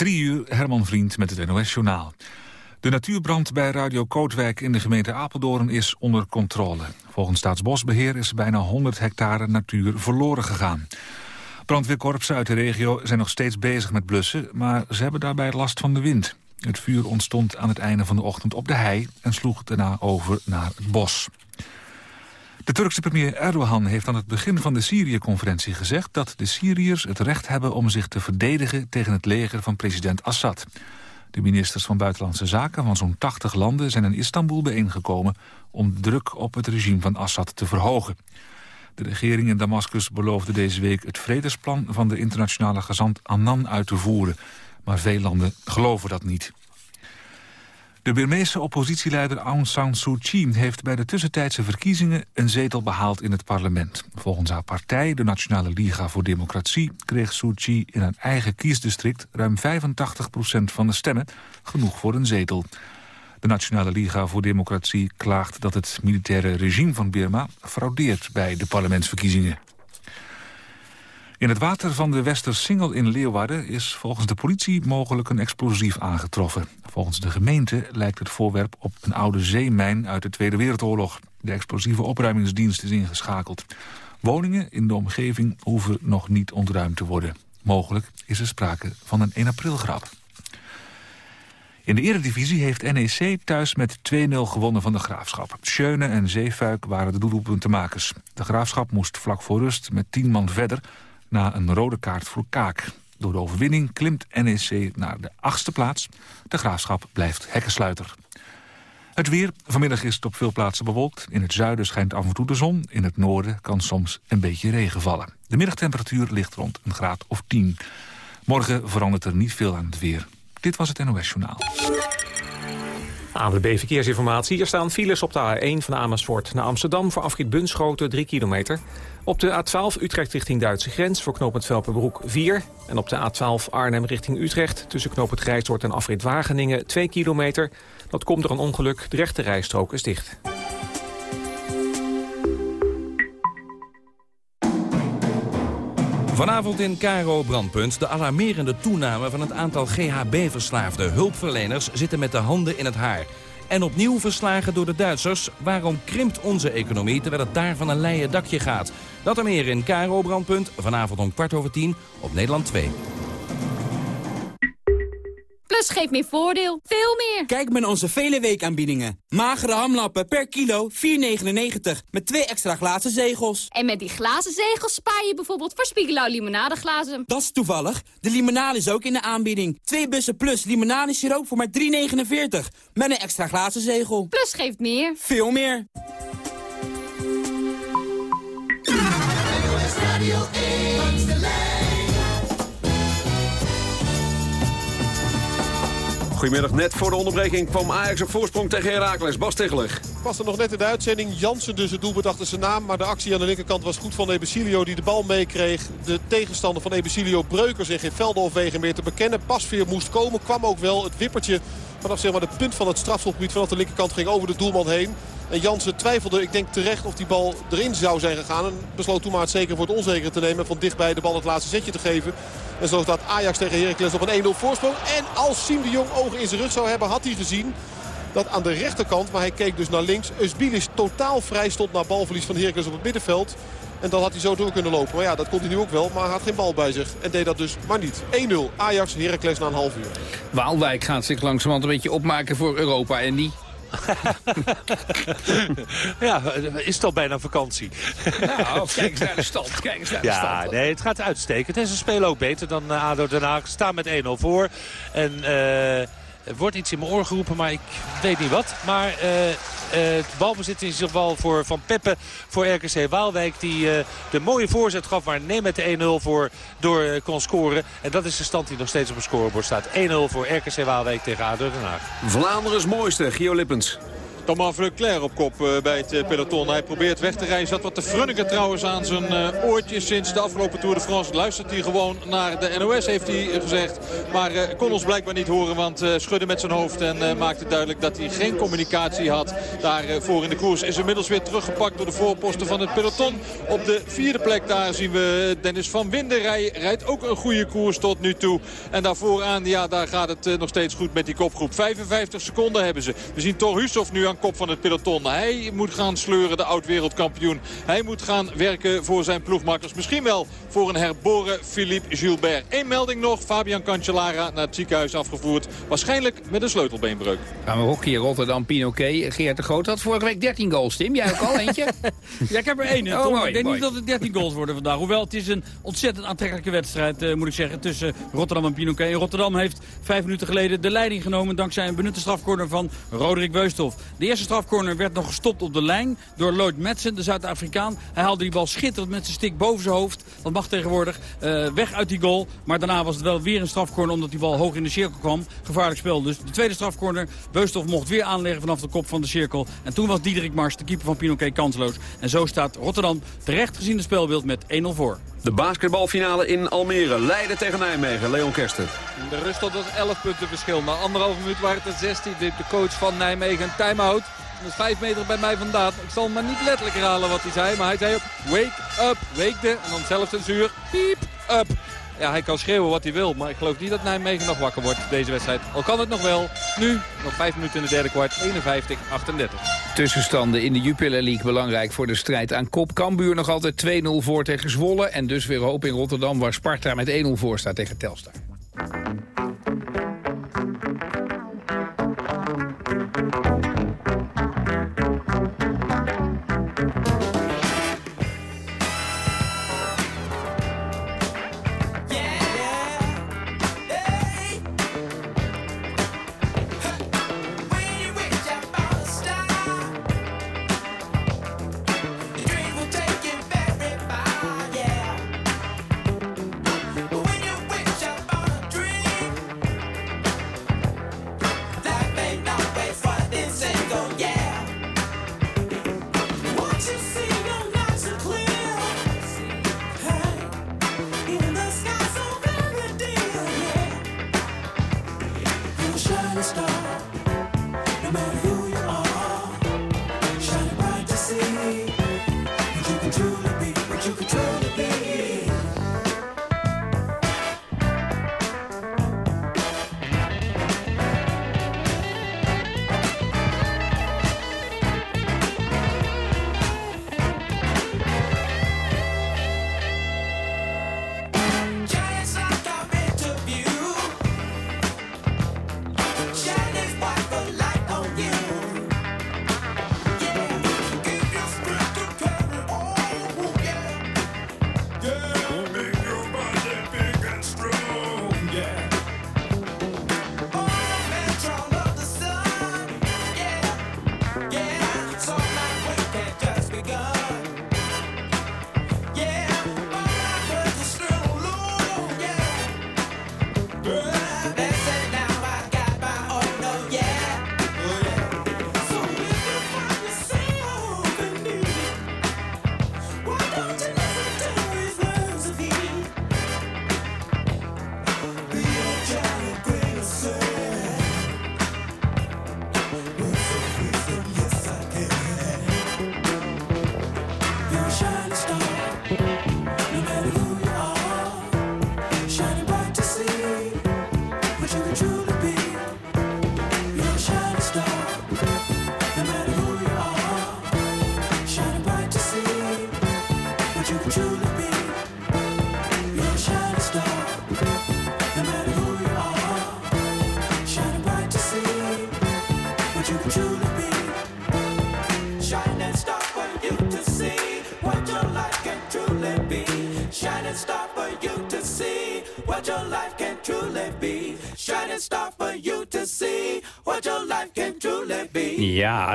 Drie uur, Herman Vriend met het NOS-journaal. De natuurbrand bij Radio Kootwijk in de gemeente Apeldoorn is onder controle. Volgens Staatsbosbeheer is bijna 100 hectare natuur verloren gegaan. Brandweerkorpsen uit de regio zijn nog steeds bezig met blussen... maar ze hebben daarbij last van de wind. Het vuur ontstond aan het einde van de ochtend op de hei... en sloeg daarna over naar het bos. De Turkse premier Erdogan heeft aan het begin van de Syrië-conferentie gezegd... dat de Syriërs het recht hebben om zich te verdedigen tegen het leger van president Assad. De ministers van Buitenlandse Zaken van zo'n 80 landen zijn in Istanbul bijeengekomen... om druk op het regime van Assad te verhogen. De regering in Damascus beloofde deze week het vredesplan van de internationale gezant Annan uit te voeren. Maar veel landen geloven dat niet. De Birmeese oppositieleider Aung San Suu Kyi heeft bij de tussentijdse verkiezingen een zetel behaald in het parlement. Volgens haar partij, de Nationale Liga voor Democratie, kreeg Suu Kyi in haar eigen kiesdistrict ruim 85% van de stemmen, genoeg voor een zetel. De Nationale Liga voor Democratie klaagt dat het militaire regime van Birma fraudeert bij de parlementsverkiezingen. In het water van de Westersingel in Leeuwarden is volgens de politie mogelijk een explosief aangetroffen. Volgens de gemeente lijkt het voorwerp op een oude zeemijn uit de Tweede Wereldoorlog. De explosieve opruimingsdienst is ingeschakeld. Woningen in de omgeving hoeven nog niet ontruimd te worden. Mogelijk is er sprake van een 1 april grap. In de eredivisie heeft NEC thuis met 2-0 gewonnen van de Graafschap. Schöne en Zeefuik waren de doelpuntenmakers. De Graafschap moest vlak voor rust met 10 man verder na een rode kaart voor Kaak. Door de overwinning klimt NEC naar de achtste plaats. De Graafschap blijft hekkensluiter. Het weer. Vanmiddag is het op veel plaatsen bewolkt. In het zuiden schijnt af en toe de zon. In het noorden kan soms een beetje regen vallen. De middagtemperatuur ligt rond een graad of 10. Morgen verandert er niet veel aan het weer. Dit was het NOS Journaal. ANWB Verkeersinformatie. Er staan files op de A1 van Amersfoort naar Amsterdam... voor afrit Bunschoten 3 kilometer. Op de A12 Utrecht richting Duitse grens voor knooppunt Velpenbroek 4. En op de A12 Arnhem richting Utrecht tussen knooppunt Grijsdorp en afrit Wageningen 2 kilometer. Dat komt door een ongeluk. De rechte rijstrook is dicht. Vanavond in Caro Brandpunt de alarmerende toename van het aantal GHB-verslaafde. Hulpverleners zitten met de handen in het haar. En opnieuw verslagen door de Duitsers. Waarom krimpt onze economie terwijl het daar van een leien dakje gaat? Dat en meer in Caro Brandpunt vanavond om kwart over tien op Nederland 2. Plus geeft meer voordeel. Veel meer. Kijk met onze vele weekaanbiedingen. Magere hamlappen per kilo 4,99. Met twee extra glazen zegels. En met die glazen zegels spaar je bijvoorbeeld voor Spiegelau limonadeglazen. Dat is toevallig. De limonade is ook in de aanbieding. Twee bussen plus limonade siroop voor maar 3,49. Met een extra glazen zegel. Plus geeft meer. Veel meer. Goedemiddag, net voor de onderbreking kwam Ajax op voorsprong tegen Heracles. Bas Tegeler. Was er nog net in de uitzending. Jansen dus het doelpunt achter zijn naam. Maar de actie aan de linkerkant was goed van Ebesilio die de bal meekreeg. De tegenstander van Ebesilio Breukers en geen Veldenhof meer te bekennen. Pasveer moest komen, kwam ook wel. Het wippertje vanaf zeg maar, de punt van het strafschopgebied vanaf de linkerkant ging over de doelman heen. En Jansen twijfelde, ik denk terecht, of die bal erin zou zijn gegaan. En besloot toen maar het zeker voor het onzeker te nemen. En van dichtbij de bal het laatste zetje te geven. En zo staat Ajax tegen Heracles op een 1-0 voorsprong. En als Siem de Jong ogen in zijn rug zou hebben, had hij gezien dat aan de rechterkant, maar hij keek dus naar links... Eusbilis totaal vrij stond naar balverlies van Heracles op het middenveld. En dan had hij zo door kunnen lopen. Maar ja, dat kon hij nu ook wel. Maar hij had geen bal bij zich. En deed dat dus maar niet. 1-0. Ajax, Heracles na een half uur. Waalwijk gaat zich langzamerhand een beetje opmaken voor Europa. En die ja, is het al bijna vakantie. nou, kijk eens naar de stand. Kijk eens naar de ja, stand. nee, het gaat uitstekend. En ze spelen ook beter dan uh, ADO Den Haag. Staan met 1-0 voor. En... Uh, er wordt iets in mijn oor geroepen, maar ik weet niet wat. Maar uh, het balbezit in ieder geval voor Van Peppe voor RKC Waalwijk. Die uh, de mooie voorzet gaf waar met de 1-0 voor door kon scoren. En dat is de stand die nog steeds op het scorebord staat. 1-0 voor RKC Waalwijk tegen ADO Den Haag. Vlaanderen's mooiste, Gio Lippens. Thomas Vleclair op kop uh, bij het uh, peloton. Hij probeert weg te rijden. Zat wat te frunniken trouwens aan zijn uh, oortjes sinds de afgelopen Tour de France. Luistert hij gewoon naar de NOS, heeft hij gezegd. Maar kon ons blijkbaar niet horen, want schudde met zijn hoofd. En maakte duidelijk dat hij geen communicatie had daarvoor in de koers. Is inmiddels weer teruggepakt door de voorposten van het peloton. Op de vierde plek daar zien we Dennis van Winden. Rijdt ook een goede koers tot nu toe. En daarvoor aan, ja, daar gaat het nog steeds goed met die kopgroep. 55 seconden hebben ze. We zien Thor Hushoff nu aan kop van het peloton. Hij moet gaan sleuren, de oud-wereldkampioen. Hij moet gaan werken voor zijn ploegmakkers. Misschien wel voor een herboren Philippe Gilbert. Eén melding nog. Fabian Cancellara naar het ziekenhuis afgevoerd. Waarschijnlijk met een sleutelbeenbreuk. Gaan we hockey Rotterdam, Pinoquet. Geert de Groot had vorige week 13 goals, Tim. Jij ook al eentje? ja, ik heb er één. Oh, mooi, ik denk niet dat het 13 goals worden vandaag. Hoewel, het is een ontzettend aantrekkelijke wedstrijd, uh, moet ik zeggen, tussen Rotterdam en Pinoquet. Rotterdam heeft vijf minuten geleden de leiding genomen dankzij een benutte strafcorner van Roderick Weusthof. De eerste strafcorner werd nog gestopt op de lijn door Lloyd Madsen, de Zuid-Afrikaan. Hij haalde die bal schitterend met zijn stick boven zijn hoofd. Dat mag tegenwoordig. Uh, weg uit die goal. Maar daarna was het wel weer een strafcorner omdat die bal hoog in de cirkel kwam. Gevaarlijk spel dus. De tweede strafcorner. Beusthof mocht weer aanleggen vanaf de kop van de cirkel. En toen was Diederik Mars, de keeper van Pinoquet, kansloos. En zo staat Rotterdam terecht gezien de spelbeeld met 1-0 voor. De basketbalfinale in Almere. Leiden tegen Nijmegen. Leon Kersten. De rust tot 11 punten verschil. Na anderhalve minuut waren het er 16. De coach van Nijmegen een time-out. Dat is 5 meter bij mij vandaan. Ik zal maar niet letterlijk herhalen wat hij zei. Maar hij zei ook wake up. Weekde. En dan zelf censuur. Piep up. Ja, hij kan schreeuwen wat hij wil. Maar ik geloof niet dat Nijmegen nog wakker wordt deze wedstrijd. Al kan het nog wel. Nu, nog 5 minuten in de derde kwart. 51-38. Tussenstanden in de Jupiler League belangrijk voor de strijd aan kop. Cambuur nog altijd 2-0 voor tegen Zwolle. En dus weer hoop in Rotterdam waar Sparta met 1-0 voor staat tegen Telstar.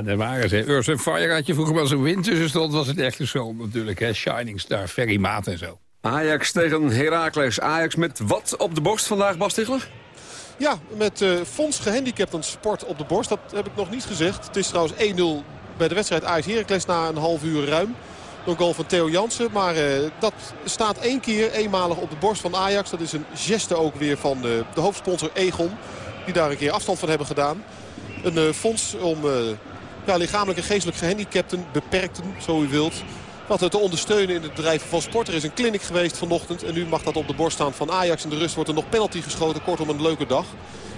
Daar waren ze. Earth and Fire had je vroeger wel zo'n wind tussen stond, was het echt zo natuurlijk. Hè? Shining Star, Ferry Maat en zo. Ajax tegen Heracles. Ajax met wat op de borst vandaag, Bas Tichler? Ja, met uh, Fons gehandicapt een sport op de borst. Dat heb ik nog niet gezegd. Het is trouwens 1-0 bij de wedstrijd Ajax Heracles na een half uur ruim. Door goal van Theo Jansen. Maar uh, dat staat één keer eenmalig op de borst van Ajax. Dat is een geste ook weer van de, de hoofdsponsor Egon. Die daar een keer afstand van hebben gedaan. Een uh, fonds om ja, lichamelijk en geestelijk gehandicapten, beperkten, zo u wilt wat te ondersteunen in het bedrijf van sport. Er is een clinic geweest vanochtend en nu mag dat op de borst staan van Ajax. In de rust wordt er nog penalty geschoten, kortom een leuke dag.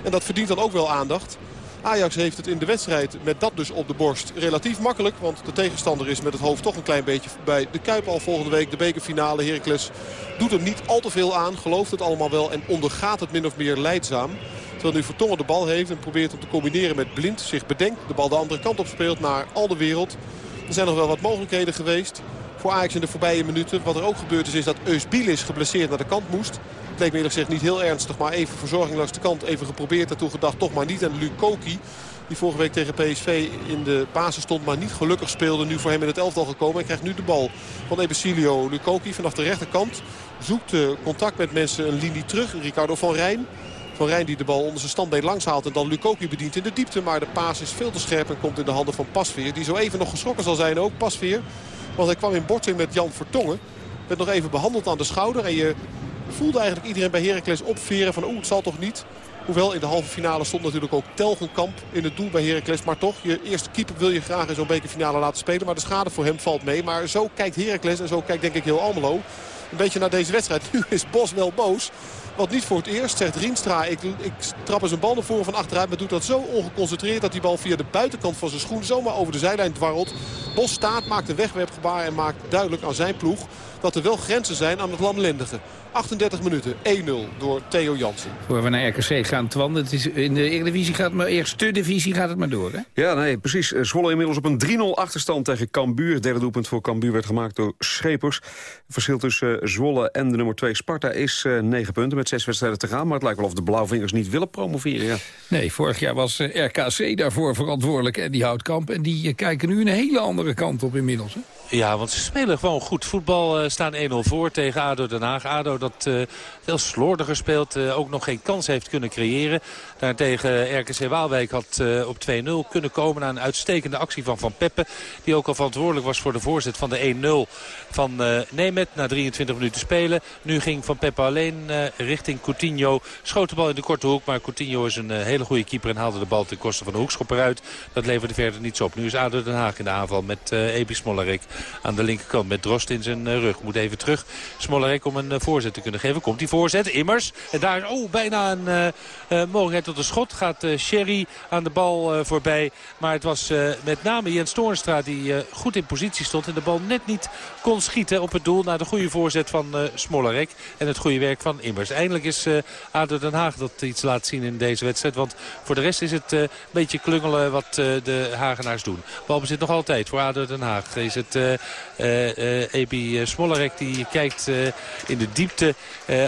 En dat verdient dan ook wel aandacht. Ajax heeft het in de wedstrijd met dat dus op de borst relatief makkelijk. Want de tegenstander is met het hoofd toch een klein beetje bij de Kuip al volgende week. De bekerfinale Heracles doet er niet al te veel aan. Gelooft het allemaal wel en ondergaat het min of meer leidzaam. Terwijl nu Vertongen de bal heeft en probeert hem te combineren met Blind. Zich bedenkt, de bal de andere kant op speelt naar al de wereld. Er zijn nog wel wat mogelijkheden geweest voor Ajax in de voorbije minuten. Wat er ook gebeurd is, is dat Eusbilis geblesseerd naar de kant moest. Leek me eerlijk niet heel ernstig, maar even verzorging langs de kant. Even geprobeerd, daartoe gedacht, toch maar niet. En Lukoki, die vorige week tegen PSV in de basis stond, maar niet gelukkig speelde. Nu voor hem in het elftal gekomen. Hij krijgt nu de bal van Ebesilio Lukoki vanaf de rechterkant. Zoekt contact met mensen een linie terug. Ricardo van Rijn. Van Rijn die de bal onder zijn standbeen langs haalt en dan Lukoki bedient in de diepte. Maar de paas is veel te scherp en komt in de handen van Pasveer. Die zo even nog geschrokken zal zijn ook. Pasveer want hij kwam in botsing met Jan Vertongen. Werd nog even behandeld aan de schouder. En je voelde eigenlijk iedereen bij Heracles opveren van oeh, het zal toch niet. Hoewel in de halve finale stond natuurlijk ook Telgenkamp in het doel bij Heracles. Maar toch, je eerste keeper wil je graag in zo'n bekerfinale laten spelen. Maar de schade voor hem valt mee. Maar zo kijkt Heracles en zo kijkt denk ik heel Almelo. Een beetje naar deze wedstrijd. Nu is Bos wel boos. Want niet voor het eerst, zegt Rienstra. Ik, ik trap eens een bal naar voren van achteruit. Maar doet dat zo ongeconcentreerd dat die bal via de buitenkant van zijn schoen zomaar over de zijlijn dwarrelt. Bos staat, maakt een wegwerpgebaar en maakt duidelijk aan zijn ploeg dat er wel grenzen zijn aan het lamlendige. 38 minuten, 1-0 door Theo Jansen. Voor we naar RKC gaan, Twan. Het is in de Eredivisie gaat het maar, eerste divisie gaat het maar door, hè? Ja, nee, precies. Eh, Zwolle inmiddels op een 3-0 achterstand tegen Cambuur. Derde doelpunt voor Cambuur werd gemaakt door Schepers. Het verschil tussen eh, Zwolle en de nummer 2 Sparta is uh, eh, 9 punten met 6 wedstrijden te gaan. Maar het lijkt wel of de Blauwvingers niet willen promoveren, ja. Nee, vorig jaar was RKC daarvoor verantwoordelijk en die houdt kamp. En die kijken nu een hele andere kant op inmiddels, hè? Ja, want ze spelen gewoon goed. Voetbal uh, staan 1-0 voor tegen ADO Den Haag. ADO dat uh, veel slordiger speelt, uh, ook nog geen kans heeft kunnen creëren. Daartegen RKC Waalwijk had op 2-0 kunnen komen na een uitstekende actie van Van Peppe. Die ook al verantwoordelijk was voor de voorzet van de 1-0 van Nemet na 23 minuten spelen. Nu ging Van Peppe alleen richting Coutinho. Schoot de bal in de korte hoek, maar Coutinho is een hele goede keeper en haalde de bal ten koste van de hoekschopper uit. Dat leverde verder niets op. Nu is ADO Den Haag in de aanval met Ebi Smollerik aan de linkerkant met Drost in zijn eh, rug. Moet even terug. Smollerek om een eh, voorzet te kunnen geven. Komt die voorzet. Immers. En daar oh, bijna een uh, mogelijkheid tot een schot. Gaat Sherry aan de bal voorbij. Maar het was met name Jens Toornstra die goed in positie stond. En de bal net niet kon schieten op het doel. Naar de goede voorzet van Smollerek. En het goede werk van Immers. Eindelijk is ADO Den Haag dat iets laat zien in deze wedstrijd. Want voor de rest is het een beetje klungelen wat de Hagenaars doen. Balbezit nog altijd voor ADO Den Haag. Is het Ebi Smollerek die kijkt in de diepte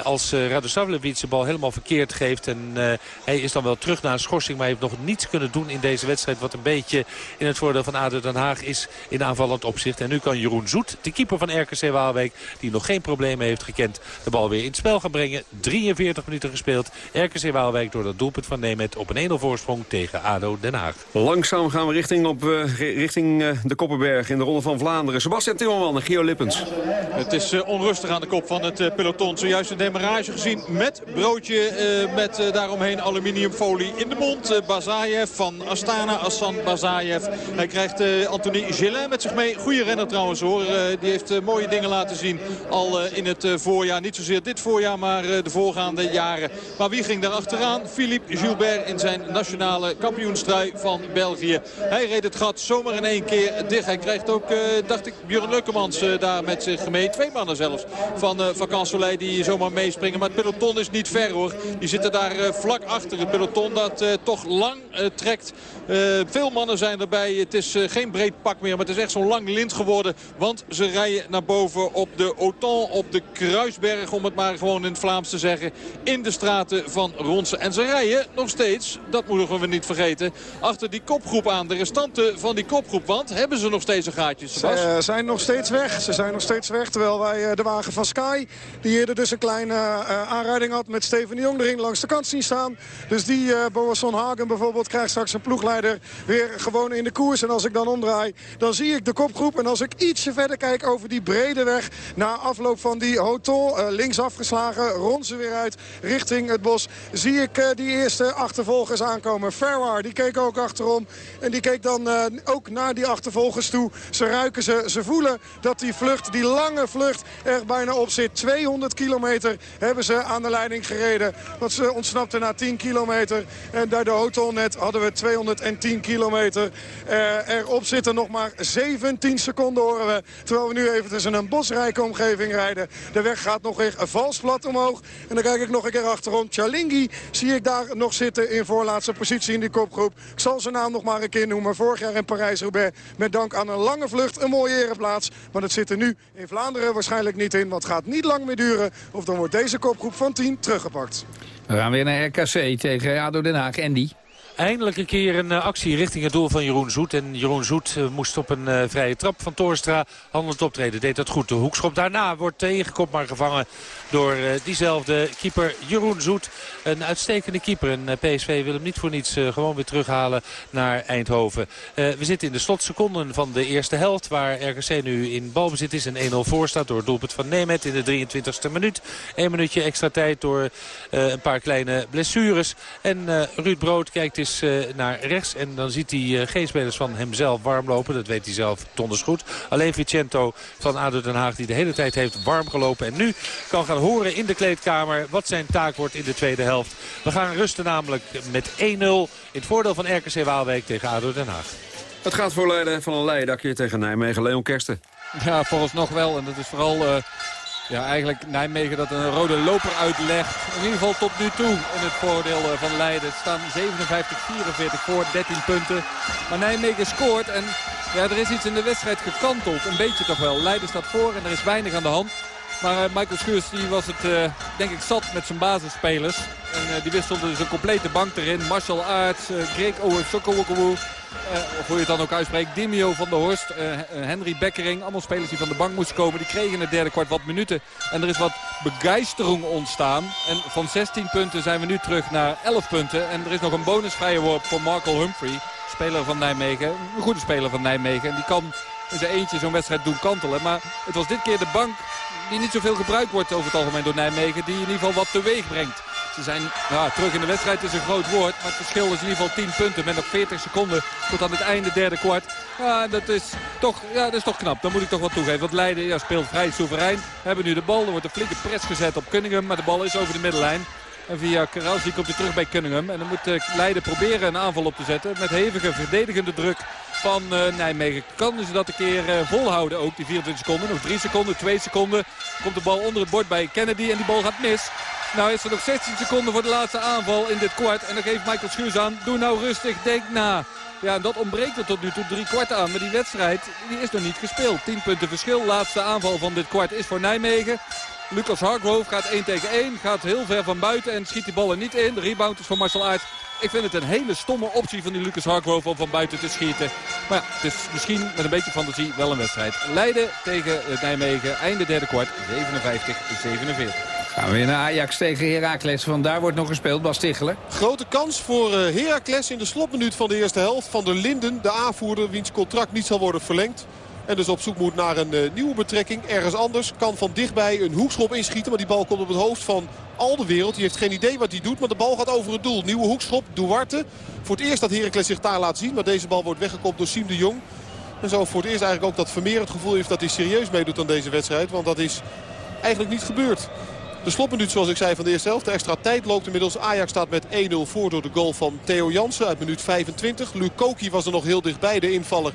als Radosavljevic de bal helemaal verkeerd geeft. En hij is dan wel terug naar een schorsing. Maar heeft nog niets kunnen doen in deze wedstrijd. Wat een beetje in het voordeel van ADO Den Haag is in aanvallend opzicht. En nu kan Jeroen Zoet, de keeper van RKC Waalwijk... die nog geen problemen heeft gekend, de bal weer in het spel gaan brengen. 43 minuten gespeeld. RKC Waalwijk door dat doelpunt van Nemet op een 1-0 voorsprong tegen ADO Den Haag. Langzaam gaan we richting, op, richting de Koppenberg in de Ronde van Vlaanderen. Sebastian Timmerman Gio Lippens. Het is uh, onrustig aan de kop van het uh, peloton. Zojuist een demarage gezien met broodje uh, met daaromheen aluminiumfolie in de mond. Bazayev van Astana, Assan Bazayev. Hij krijgt Anthony Gillin met zich mee. Goede renner trouwens hoor. die heeft mooie dingen laten zien al in het voorjaar. Niet zozeer dit voorjaar, maar de voorgaande jaren. Maar wie ging daar achteraan? Philippe Gilbert in zijn nationale kampioenstrui van België. Hij reed het gat zomaar in één keer dicht. Hij krijgt ook, dacht ik, Björn Leukemans uh, daar met zich mee. Twee mannen zelfs van uh, Van Soleil die zomaar meespringen. Maar het peloton is niet ver hoor. Die zitten daar uh, vlak achter. Het peloton dat toch lang trekt. veel mannen zijn erbij. Het is geen breed pak meer. Maar het is echt zo'n lang lint geworden. Want ze rijden naar boven op de Auton. Op de Kruisberg om het maar gewoon in het Vlaams te zeggen. In de straten van Ronsen. En ze rijden nog steeds, dat moeten we niet vergeten. Achter die kopgroep aan. De restanten van die kopgroep. Want hebben ze nog steeds een gaatje? Sebas? Uh, zijn nog steeds weg. Ze zijn nog steeds weg, terwijl wij uh, de wagen van Sky... die eerder dus een kleine uh, aanrijding had met Steven de Jong erin langs de kant zien staan. Dus die Boasson Hagen bijvoorbeeld krijgt straks een ploegleider weer gewoon in de koers. En als ik dan omdraai, dan zie ik de kopgroep. En als ik ietsje verder kijk over die brede weg... na afloop van die hotel, links afgeslagen, rond ze weer uit richting het bos... zie ik die eerste achtervolgers aankomen. Ferrar, die keek ook achterom. En die keek dan ook naar die achtervolgers toe. Ze ruiken ze, ze voelen dat die vlucht, die lange vlucht er bijna op zit. 200 kilometer hebben ze aan de leiding gereden. Want ze ontsnapten na 10 kilometer. En daar de hotel net hadden we 210 kilometer. Uh, erop zitten nog maar 17 seconden horen we. Terwijl we nu even tussen een bosrijke omgeving rijden. De weg gaat nog weer vals plat omhoog. En dan kijk ik nog een keer achterom. Chalingi zie ik daar nog zitten in voorlaatste positie in die kopgroep. Ik zal zijn naam nog maar een keer noemen. Vorig jaar in Parijs-Roubaix met dank aan een lange vlucht een mooie ereplaats. Maar dat zit er nu in Vlaanderen waarschijnlijk niet in. Want het gaat niet lang meer duren of dan wordt deze kopgroep van 10 teruggepakt. We gaan weer naar RKC tegen ADO Den Haag. Andy. Eindelijk een keer een uh, actie richting het doel van Jeroen Zoet. En Jeroen Zoet uh, moest op een uh, vrije trap van Torstra handelend optreden. Deed dat goed. De hoekschop daarna wordt tegengekopt maar gevangen door diezelfde keeper Jeroen Zoet. Een uitstekende keeper. En PSV wil hem niet voor niets gewoon weer terughalen naar Eindhoven. we zitten in de slotseconden van de eerste helft. Waar RKC nu in balbezit is. En 1-0 voor staat door het doelpunt van Nemet in de 23e minuut. Eén minuutje extra tijd door een paar kleine blessures. En Ruud Brood kijkt eens naar rechts. En dan ziet hij geen spelers van hemzelf warm lopen. Dat weet hij zelf donders goed. Alleen Vicento van ADO Den Haag die de hele tijd heeft warm gelopen. En nu kan gaan horen in de kleedkamer wat zijn taak wordt in de tweede helft. We gaan rusten namelijk met 1-0 in het voordeel van RKC Waalwijk tegen ADO Den Haag. Het gaat voor Leiden van een leidakje tegen Nijmegen. Leon Kersten. Ja, volgens nog wel. En dat is vooral uh, ja, eigenlijk Nijmegen dat een rode loper uitlegt. In ieder geval tot nu toe in het voordeel eh, van Leiden. Het staan 57-44 voor, 13 punten. Maar Nijmegen scoort en ja, er is iets in de wedstrijd gekanteld. Een beetje toch wel. Leiden staat voor en er is weinig aan de hand. Maar uh, Michael Schuurs die was het uh, denk ik zat met zijn basisspelers. En uh, die wisselde dus een complete bank erin. Marshall Aerts, Greg Owen, Sokowokowo. of hoe je het dan ook uitspreekt. Dimio van der Horst, Henry Bekkering. Allemaal spelers die van de bank moesten komen. Die kregen in het derde kwart wat minuten. En er is wat begeistering ontstaan. En van 16 punten zijn we nu terug naar 11 punten. En er is nog een bonusvrije worp voor Marco Humphrey. Speler van Nijmegen. Een goede speler van Nijmegen. En die kan in zijn eentje zo'n wedstrijd doen kantelen. Maar het was dit keer de bank die niet zoveel gebruikt wordt over het algemeen door Nijmegen. Die in ieder geval wat teweeg brengt. Ze zijn terug in de wedstrijd is een groot woord. Maar het verschil is in ieder geval 10 punten. Met nog 40 seconden tot aan het einde derde kwart. Ja, dat is toch, ja, dat is toch knap. Dan moet ik toch wat toegeven. Want Leiden ja, speelt vrij soeverein. We hebben nu de bal. Er wordt een flinke press gezet op Cunningham. Maar de bal is over de middenlijn. En via Karalski komt hij terug bij Cunningham. En dan moet uh, Leiden proberen een aanval op te zetten. Met hevige verdedigende druk van uh, Nijmegen. Kan ze dat een keer uh, volhouden ook, die 24 seconden. Nog 3 seconden, 2 seconden. Komt de bal onder het bord bij Kennedy en die bal gaat mis. Nou is er nog 16 seconden voor de laatste aanval in dit kwart. En dan geeft Michael Schuurs aan, doe nou rustig, denk na. Ja, en dat ontbreekt er tot nu toe drie kwart aan. Maar die wedstrijd die is nog niet gespeeld. 10 punten verschil. Laatste aanval van dit kwart is voor Nijmegen. Lucas Hargrove gaat 1 tegen 1. Gaat heel ver van buiten en schiet die ballen niet in. De rebound is van Marcel Aert. Ik vind het een hele stomme optie van die Lucas Hargrove om van buiten te schieten. Maar ja, het is misschien met een beetje fantasie wel een wedstrijd. Leiden tegen Nijmegen. Einde derde kwart. 57-47. Gaan we weer naar Ajax tegen Heracles. Van daar wordt nog gespeeld. Bas Tichelen. Grote kans voor Heracles in de slotminuut van de eerste helft. Van der Linden, de aanvoerder, wiens contract niet zal worden verlengd. En dus op zoek moet naar een uh, nieuwe betrekking. Ergens anders. Kan van dichtbij een hoekschop inschieten. Maar die bal komt op het hoofd van al de wereld. Die heeft geen idee wat hij doet. Maar de bal gaat over het doel. Nieuwe hoekschop. Duarte. Voor het eerst dat Heracles zich daar laat zien. Maar deze bal wordt weggekopt door Siem de Jong. En zo voor het eerst eigenlijk ook dat Vermeer het gevoel heeft dat hij serieus meedoet aan deze wedstrijd. Want dat is eigenlijk niet gebeurd. De slotminuut zoals ik zei van de eerste helft. De extra tijd loopt inmiddels. Ajax staat met 1-0 voor door de goal van Theo Jansen uit minuut 25. Lukoki was er nog heel dichtbij, de invaller.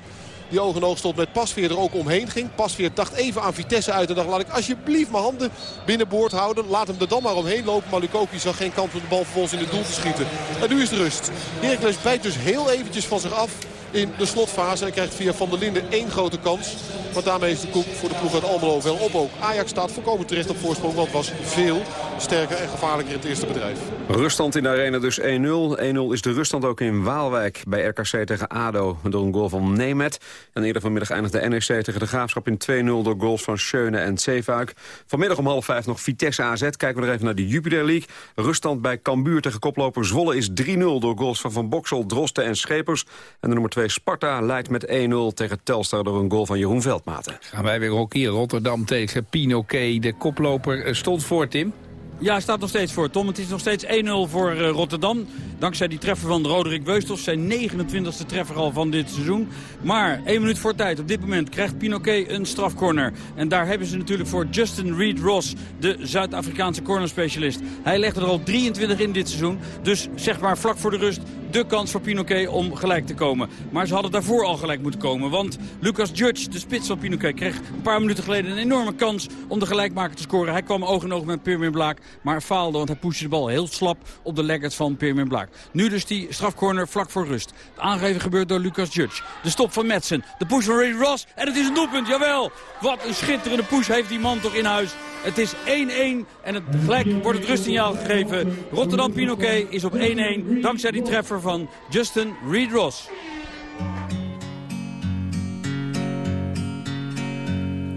Die oog en oog stond met Pasveer er ook omheen ging. Pasveer dacht even aan Vitesse uit en dacht laat ik alsjeblieft mijn handen binnenboord houden. Laat hem er dan maar omheen lopen. Maar Lukoki zag geen kans om de bal vervolgens in het doel te schieten. En nu is de rust. Heracles bijt dus heel eventjes van zich af in de slotfase. En krijgt via Van der Linden één grote kans. Maar daarmee is de koek voor de ploeg uit Almelo wel op ook. Ajax staat volkomen terecht op voorsprong. Want was veel sterker en gevaarlijker in het eerste bedrijf. Ruststand in de arena dus 1-0. 1-0 is de ruststand ook in Waalwijk bij RKC tegen ADO. Door een goal van Nemet. En eerder vanmiddag eindigde NEC tegen de Graafschap in 2-0 door goals van Schöne en Zeefuik. Vanmiddag om half vijf nog Vitesse AZ. Kijken we er even naar de Jupiler League. Ruststand bij Cambuur tegen koploper Zwolle is 3-0 door goals van Van Boksel, Drosten en Schepers. En de nummer 2 Sparta leidt met 1-0 tegen Telstar door een goal van Jeroen Veldmaten. Gaan wij weer hockey. Rotterdam tegen Pinoquet. De koploper eh, stond voor, Tim. Ja, staat nog steeds voor. Tom, het is nog steeds 1-0 voor uh, Rotterdam. Dankzij die treffer van Roderick Weustels. Zijn 29e treffer al van dit seizoen. Maar één minuut voor tijd. Op dit moment krijgt Pinoquet een strafcorner. En daar hebben ze natuurlijk voor Justin Reed Ross. De Zuid-Afrikaanse cornerspecialist. Hij legde er al 23 in dit seizoen. Dus zeg maar vlak voor de rust de kans voor Pinoquet om gelijk te komen. Maar ze hadden daarvoor al gelijk moeten komen. Want Lucas Judge, de spits van Pinoquet, kreeg een paar minuten geleden een enorme kans om de gelijkmaker te scoren. Hij kwam oog in oog met Pirmin Blaak, maar faalde, want hij pushte de bal heel slap op de leggers van Pirmin Blaak. Nu dus die strafcorner vlak voor rust. Het aangeven gebeurt door Lucas Judge. De stop van Madsen, de push van Ray Ross en het is een doelpunt, jawel! Wat een schitterende push heeft die man toch in huis. Het is 1-1 en het gelijk wordt het rustsignaal gegeven. Rotterdam Pinoquet is op 1-1 dankzij die treffer van Justin Reed-Ross.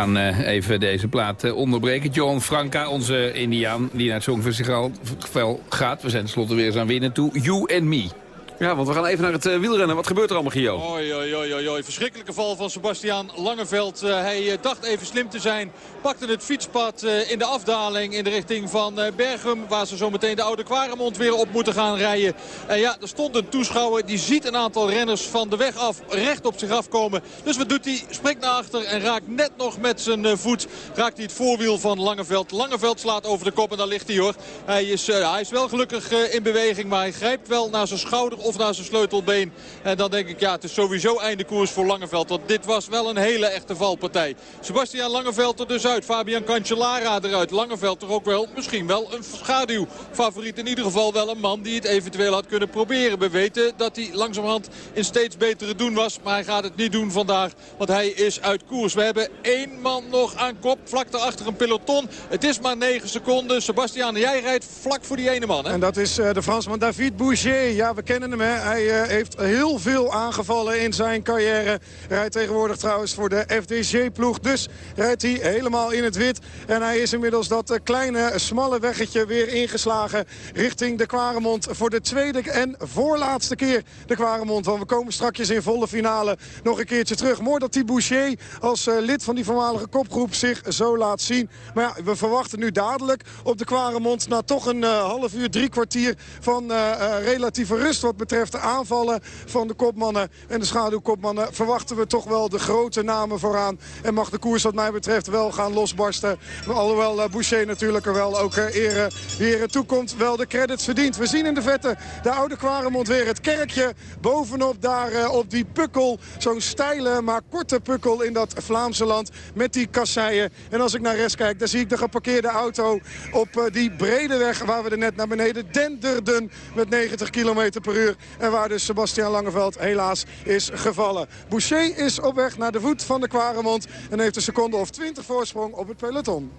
gaan eh, even deze plaat eh, onderbreken. John Franca, onze Indiaan die naar het Songfestival gaat. We zijn tenslotte weer eens aan winnen toe. You and Me. Ja, want we gaan even naar het eh, wielrennen. Wat gebeurt er allemaal, Gio? Oi. Verschrikkelijke val van Sebastiaan Langeveld. Eh, hij eh, dacht even slim te zijn. Pakte het fietspad in de afdaling in de richting van Bergum. Waar ze zo meteen de oude Kwaremond weer op moeten gaan rijden. En ja, er stond een toeschouwer. Die ziet een aantal renners van de weg af recht op zich afkomen. Dus wat doet hij? Springt naar achter en raakt net nog met zijn voet. Raakt hij het voorwiel van Langeveld. Langeveld slaat over de kop en daar ligt hij hoor. Hij is, hij is wel gelukkig in beweging. Maar hij grijpt wel naar zijn schouder naar zijn sleutelbeen. En dan denk ik, ja, het is sowieso einde koers voor Langeveld. Want dit was wel een hele echte valpartij. Sebastian Langeveld er dus uit. Fabian Cancellara eruit. Langeveld toch ook wel, misschien wel een schaduwfavoriet. In ieder geval wel een man die het eventueel had kunnen proberen. We weten dat hij langzamerhand in steeds betere doen was. Maar hij gaat het niet doen vandaag, want hij is uit koers. We hebben één man nog aan kop, vlak daarachter een peloton. Het is maar 9 seconden. Sebastian, jij rijdt vlak voor die ene man, hè? En dat is uh, de Fransman David Boucher. Ja, we kennen hem, Hij uh, heeft heel veel aangevallen in zijn carrière. Rijdt tegenwoordig trouwens voor de FDG-ploeg. Dus rijdt hij helemaal in het wit. En hij is inmiddels dat uh, kleine, smalle weggetje weer ingeslagen... richting de Kwaremond voor de tweede en voorlaatste keer de Kwaremond. Want we komen straks in volle finale nog een keertje terug. Mooi dat die Boucher als lid van die voormalige kopgroep zich zo laat zien. Maar ja, we verwachten nu dadelijk op de Kwaremond... na toch een half uur, drie kwartier van relatieve rust... wat betreft de aanvallen van de kopmannen en de schaduwkopmannen... verwachten we toch wel de grote namen vooraan. En mag de koers wat mij betreft wel gaan losbarsten. Alhoewel Boucher natuurlijk er wel ook ere, ere toekomt... wel de credits verdient. We zien in de vette de oude Kwaremond weer het kerkje bovenop daar op die pukkel. Zo'n steile maar korte pukkel in dat Vlaamse land met die kasseien. En als ik naar rechts kijk, dan zie ik de geparkeerde auto op die brede weg waar we er net naar beneden denderden met 90 km per uur. En waar dus Sebastian Langeveld helaas is gevallen. Boucher is op weg naar de voet van de Kwaremond en heeft een seconde of 20 voorsprong op het peloton.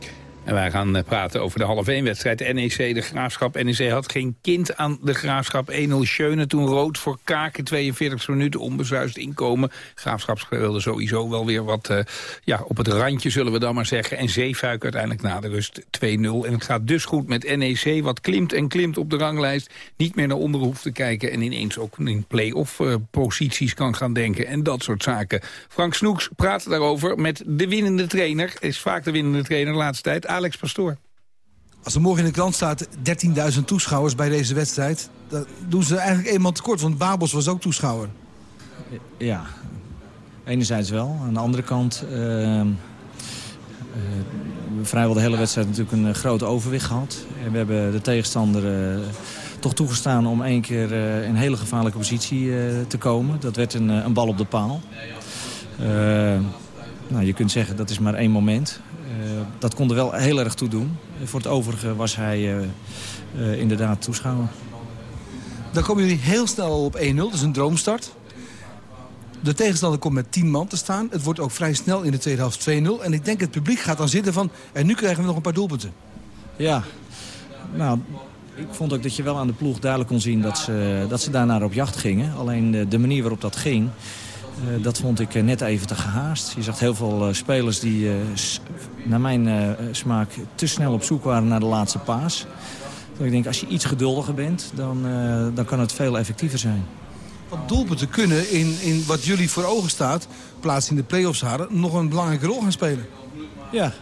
En wij gaan praten over de halve 1 wedstrijd NEC, de Graafschap. NEC had geen kind aan de Graafschap. 1-0 Schöne, toen rood voor Kaak in 42 minuten. Onbezuist inkomen. Graafschap speelde sowieso wel weer wat uh, ja, op het randje, zullen we dan maar zeggen. En Zeefuik uiteindelijk na de rust 2-0. En het gaat dus goed met NEC, wat klimt en klimt op de ranglijst. Niet meer naar onder hoeft te kijken. En ineens ook in play-off uh, posities kan gaan denken. En dat soort zaken. Frank Snoeks praat daarover met de winnende trainer. Is vaak de winnende trainer de laatste tijd. Alex Pastoor. Als er morgen in de krant staat 13.000 toeschouwers bij deze wedstrijd... dan doen ze eigenlijk eenmaal tekort, want Babels was ook toeschouwer. Ja, enerzijds wel. Aan de andere kant... Uh, uh, vrijwel de hele wedstrijd natuurlijk een uh, groot overwicht gehad. En we hebben de tegenstander uh, toch toegestaan om één keer uh, in een hele gevaarlijke positie uh, te komen. Dat werd een, een bal op de paal. Uh, nou, je kunt zeggen dat is maar één moment. Uh, dat kon er wel heel erg toe doen. Voor het overige was hij uh, inderdaad toeschouwer. Dan komen jullie heel snel op 1-0, dat is een droomstart. De tegenstander komt met 10 man te staan. Het wordt ook vrij snel in de tweede helft 2-0. En ik denk het publiek gaat dan zitten van... en nu krijgen we nog een paar doelpunten. Ja, nou, ik vond ook dat je wel aan de ploeg duidelijk kon zien... dat ze, dat ze daarnaar op jacht gingen. Alleen de manier waarop dat ging... Uh, dat vond ik uh, net even te gehaast. Je zag heel veel uh, spelers die naar mijn smaak te snel op zoek waren naar de laatste paas. Dat ik denk, als je iets geduldiger bent, dan, dan kan het veel effectiever zijn. Want doelpunten kunnen in, in wat jullie voor ogen staat, plaats in de play-offs hadden, nog een belangrijke rol gaan spelen. Ja,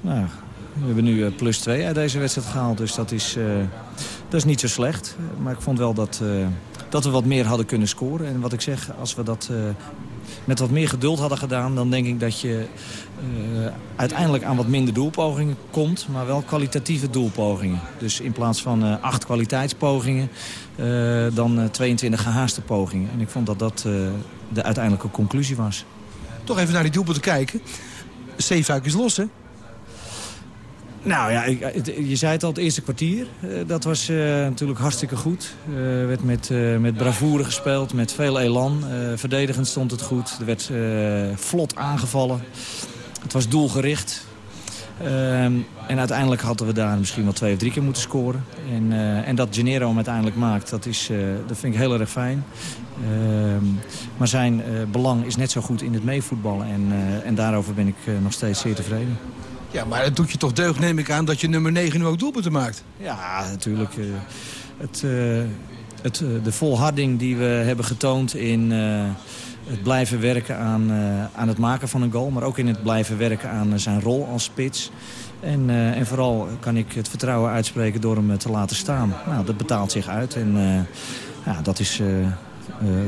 nou, we hebben nu plus 2 uit deze wedstrijd gehaald, dus dat is, dat is niet zo slecht. Maar ik vond wel dat dat we wat meer hadden kunnen scoren. En wat ik zeg, als we dat uh, met wat meer geduld hadden gedaan... dan denk ik dat je uh, uiteindelijk aan wat minder doelpogingen komt... maar wel kwalitatieve doelpogingen. Dus in plaats van uh, acht kwaliteitspogingen... dan 22 gehaaste pogingen. En ik vond dat dat de uiteindelijke conclusie was. Toch even naar die doelpunten kijken. Zeefuik is los, hè? Nou ja, je zei het al, het eerste kwartier. Dat was uh, natuurlijk hartstikke goed. Uh, werd met, uh, met bravoure gespeeld, met veel elan. verdedigend stond het goed. Er werd vlot aangevallen. Het was doelgericht. en uiteindelijk hadden we daar misschien wel twee of drie keer moeten scoren. En, en dat Gennaro hem uiteindelijk maakt, dat, is, dat vind ik heel erg fijn. maar zijn belang is net zo goed in het meevoetballen. En, en daarover ben ik nog steeds zeer tevreden. Ja, maar het doet je toch deugd, neem ik aan, dat je nummer 9 nu ook doelpunten maakt. Ja, natuurlijk. Uh, het, uh, het, uh, de volharding die we hebben getoond in het blijven werken aan, aan het maken van een goal... maar ook in het blijven werken aan zijn rol als spits... En, en vooral kan ik het vertrouwen uitspreken door hem te laten staan. Nou, dat betaalt zich uit en ja, dat is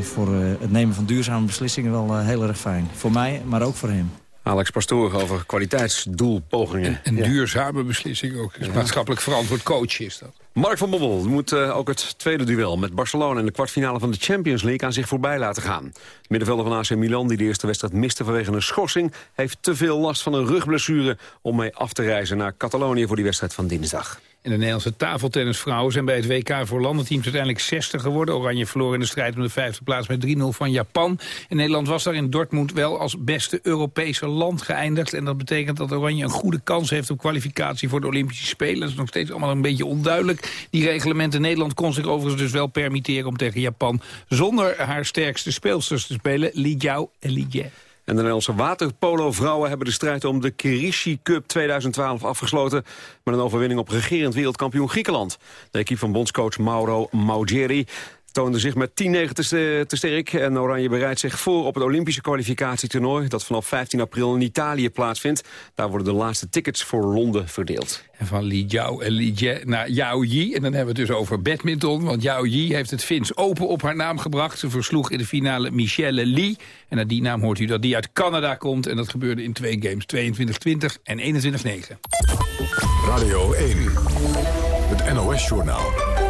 voor het nemen van duurzame beslissingen wel heel erg fijn. Voor mij, maar ook voor hem. Alex Pastoor over kwaliteitsdoelpogingen. Een Ja. duurzame beslissing ook. Dus Maatschappelijk verantwoord coach is dat. Mark van Bommel moet eh, ook het tweede duel met Barcelona... in de kwartfinale van de Champions League aan zich voorbij laten gaan. Middenvelder van AC Milan, die de eerste wedstrijd miste vanwege een schorsing... heeft te veel last van een rugblessure om mee af te reizen naar Catalonië... voor die wedstrijd van dinsdag. En de Nederlandse tafeltennisvrouwen zijn bij het WK voor landenteams uiteindelijk 60 geworden. Oranje verloor in de strijd om de vijfde plaats met 3-0 van Japan. En Nederland was daar in Dortmund wel als beste Europese land geëindigd. En dat betekent dat Oranje een goede kans heeft op kwalificatie voor de Olympische Spelen. Dat is nog steeds allemaal een beetje onduidelijk. Die reglementen Nederland kon zich overigens dus wel permitteren om tegen Japan... zonder haar sterkste speelsters te spelen, Li Jiao en Li Jie. En de Nederlandse waterpolo-vrouwen hebben de strijd om de Kirishi Cup 2012 afgesloten... met een overwinning op regerend wereldkampioen Griekenland. De equipe van bondscoach Mauro Maugeri toonde zich met 10-9 te, te sterk... en Oranje bereidt zich voor op het Olympische kwalificatietoernooi... dat vanaf 15 april in Italië plaatsvindt. Daar worden de laatste tickets voor Londen verdeeld. En van Li Jiao en Li Jie naar Yao Yi. En dan hebben we het dus over badminton. Want Yao Yi heeft het Fins Open op haar naam gebracht. Ze versloeg in de finale Michelle Lee. En naar die naam hoort u dat die uit Canada komt. En dat gebeurde in twee games. 22-20 en 21-9. Radio 1, het NOS-journaal.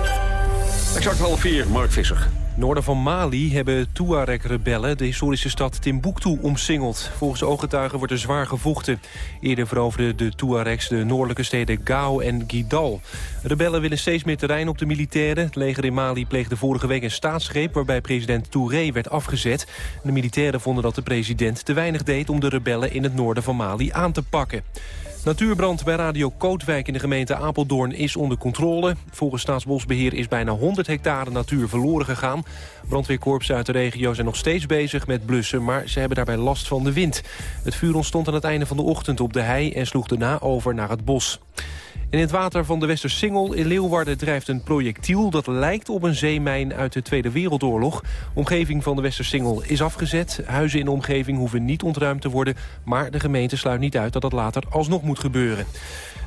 Exact half vier, Mark Visser. Noorden van Mali hebben Tuareg-rebellen de historische stad Timbuktu omsingeld. Volgens ooggetuigen wordt er zwaar gevochten. Eerder veroverden de Tuaregs de noordelijke steden Gao en Gidal. Rebellen willen steeds meer terrein op de militairen. Het leger in Mali pleegde vorige week een staatsgreep... waarbij president Touré werd afgezet. De militairen vonden dat de president te weinig deed... om de rebellen in het noorden van Mali aan te pakken. Natuurbrand bij Radio Kootwijk in de gemeente Apeldoorn is onder controle. Volgens Staatsbosbeheer is bijna 100 hectare natuur verloren gegaan. Brandweerkorpsen uit de regio zijn nog steeds bezig met blussen... maar ze hebben daarbij last van de wind. Het vuur ontstond aan het einde van de ochtend op de hei... en sloeg daarna over naar het bos. In het water van de Westersingel in Leeuwarden drijft een projectiel... dat lijkt op een zeemijn uit de Tweede Wereldoorlog. Omgeving van de Westersingel is afgezet. Huizen in de omgeving hoeven niet ontruimd te worden... maar de gemeente sluit niet uit dat dat later alsnog moet gebeuren.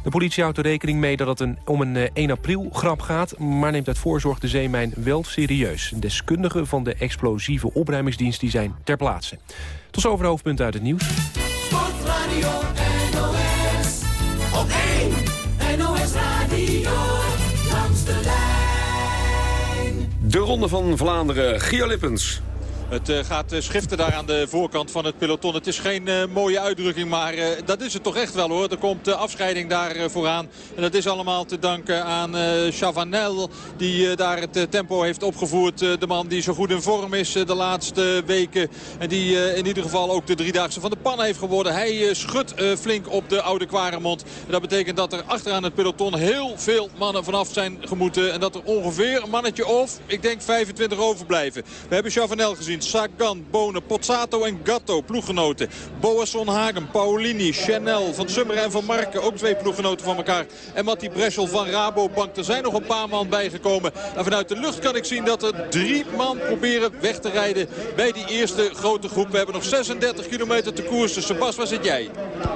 De politie houdt er rekening mee dat het een, om een eh, 1 april grap gaat... maar neemt uit voorzorg de zeemijn wel serieus. Deskundigen van de explosieve opruimingsdienst die zijn ter plaatse. Tot zover de hoofdpunten uit het nieuws. Sportradio De Ronde van Vlaanderen, Gio Lippens. Het eh, gaat eh, schiften daar aan de voorkant van het peloton. Het is geen eh, mooie uitdrukking, maar dat is het toch echt wel hoor. Er komt afscheiding daar vooraan. En dat is allemaal te danken aan Chavanel. Die daar het tempo heeft opgevoerd. De man die zo goed in vorm is de laatste weken. En die in ieder geval ook de driedaagse van de pan heeft geworden. Hij schudt flink op de oude Kwaremond. Dat betekent dat er achteraan het peloton heel veel mannen vanaf zijn gemoeten. En dat er ongeveer een mannetje of, ik denk 25 overblijven. We hebben Chavanel gezien. Sagan, Bonen, Pozzato en Gatto, ploeggenoten. Boasson Hagen, Paulini, Chanel, Van Summer en Van Marken. Ook twee ploeggenoten van elkaar. En Matti Breschel van Rabobank. Er zijn nog een paar man bijgekomen. En vanuit de lucht kan ik zien dat er drie man proberen weg te rijden bij die eerste grote groep. We hebben nog 36 kilometer te koers. Dus Sebas, waar zit jij?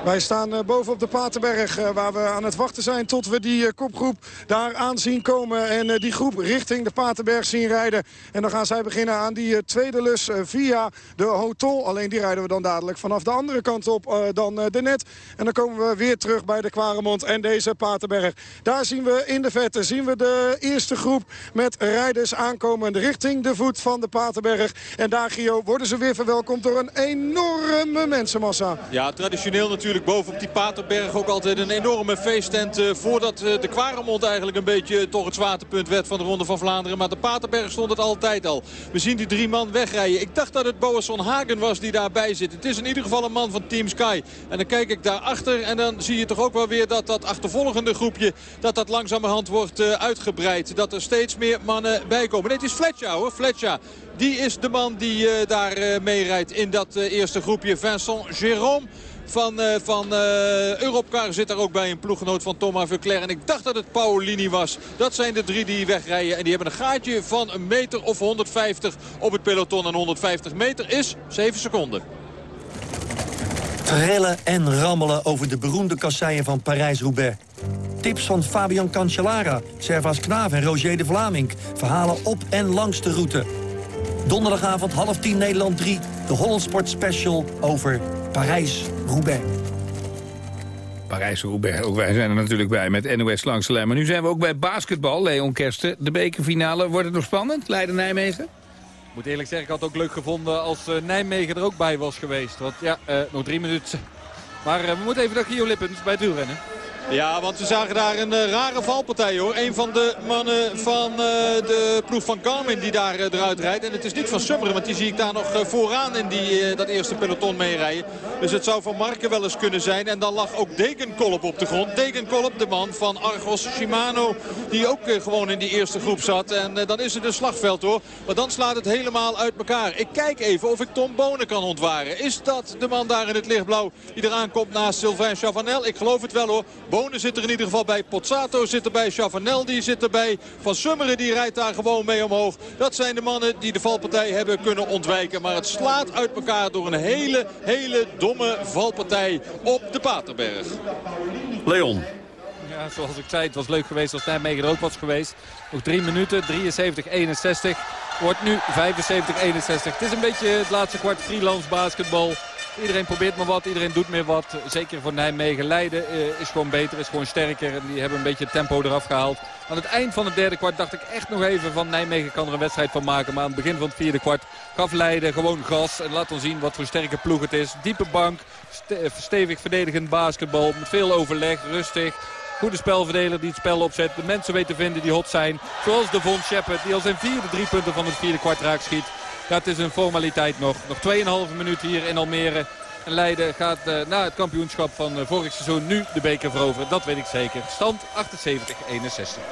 Wij staan eh, boven op de Paterberg eh, waar we aan het wachten zijn tot we die eh, kopgroep daar aan zien komen. En die groep richting de Paterberg zien rijden. En dan gaan zij beginnen aan die tweede eh, via de Hotol. Alleen die rijden we dan dadelijk vanaf de andere kant op eh, dan eh, de net. En dan komen we weer terug bij de Kwaremond en deze Paterberg. Daar zien we in de vette zien we de eerste groep met rijders aankomen richting de voet van de Paterberg. En daar, Gio, worden ze weer verwelkomd door een enorme mensenmassa. Ja, traditioneel natuurlijk boven op die Paterberg ook altijd een enorme feesttent. voordat de Kwaremond eigenlijk een beetje toch het zwaartepunt werd van de Ronde van Vlaanderen. Maar de Paterberg stond het altijd al. We zien die drie man Ik dacht dat het Boasson Hagen was die daarbij zit. Het is in ieder geval een man van Team Sky. En dan kijk ik daarachter en dan zie je toch ook wel weer dat dat achtervolgende groepje... dat dat langzamerhand wordt eh, uitgebreid. Dat er steeds meer mannen bij komen. Nee, het is Fletcher hoor, Fletcher. Die is de man die eh, daar eh, meerijdt in dat eerste groepje. Vincent Jérôme van, eh, van eh, Europcar zit daar ook bij. Een ploeggenoot van Thomas Verclair. En ik dacht dat het Paulini was. Dat zijn de drie die wegrijden. En die hebben een gaatje van een meter of 150 op het peloton. En 150 meter is 7 seconden. Trillen en rammelen over de beroemde kasseien van Parijs-Roubaix. Tips van Fabian Cancellara, Servaas Knaaf en Roger de Vlaming. Verhalen op en langs de route. Donderdagavond half tien Nederland 3. De Hollandsport Special over Parijs-Roubaix. Parijs-Roubaix, ook wij zijn er natuurlijk bij met NOS langs de lijn. Maar nu zijn we ook bij basketbal, Leon Kersten. De bekerfinale, wordt het nog spannend? Leiden-Nijmegen? Ik moet eerlijk zeggen, ik had het ook leuk gevonden als eh, Nijmegen er ook bij was geweest. Want ja, eh, nog drie minuten. Maar eh, we moeten even naar Gio Lippens bij het wielrennen. Ja, want we zagen daar een eh, rare valpartij hoor. Een van de mannen van eh, de ploeg van Garmin die daar eh, eruit rijdt. En het is niet van Summeren, want die zie ik daar nog vooraan in die, dat eerste peloton meerijden. Dus het zou van Marken wel eens kunnen zijn. En dan lag ook Degenkolop op de grond. Degenkolop, de man van Argos Shimano, die ook gewoon in die eerste groep zat. En dan is het een slagveld hoor. Maar dan slaat het helemaal uit elkaar. Ik kijk even of ik Tom Bonen kan ontwaren. Is dat de man daar in het lichtblauw die eraan komt naast Sylvain Chavanel? Ik geloof het wel hoor. Bonen zit er in ieder geval bij. Pozzato zit erbij. Chavanel die zit erbij. Van Summeren die rijdt daar gewoon mee omhoog. Dat zijn de mannen die de valpartij hebben kunnen ontwijken. Maar het slaat uit elkaar door een hele, hele domme valpartij op de Paterberg. Leon. Ja, zoals ik zei, het was leuk geweest als Nijmegen er ook was geweest. Nog drie minuten, 73-61. Wordt nu 75-61. Het is een beetje het laatste kwart freelance basketbal. Iedereen probeert maar wat, iedereen doet meer wat. Zeker voor Nijmegen. Leiden eh, is gewoon beter, is gewoon sterker. En die hebben een beetje tempo eraf gehaald. Aan het eind van het derde kwart dacht ik echt nog even van Nijmegen kan er een wedstrijd van maken. Maar aan het begin van het vierde kwart gaf Leiden gewoon gas. En laat ons zien wat voor sterke ploeg het is. Diepe bank, ste- stevig verdedigend basketbal. Met veel overleg, rustig. Goede spelverdeler die het spel opzet. De mensen weten te vinden die hot zijn. Zoals de Von Shepard die al zijn vierde drie punten van het vierde kwart raak schiet. Dat is een formaliteit nog. Nog 2,5 minuut hier in Almere. En Leiden gaat eh, na het kampioenschap van eh, vorig seizoen nu de beker veroveren. Dat weet ik zeker. Stand 78-61.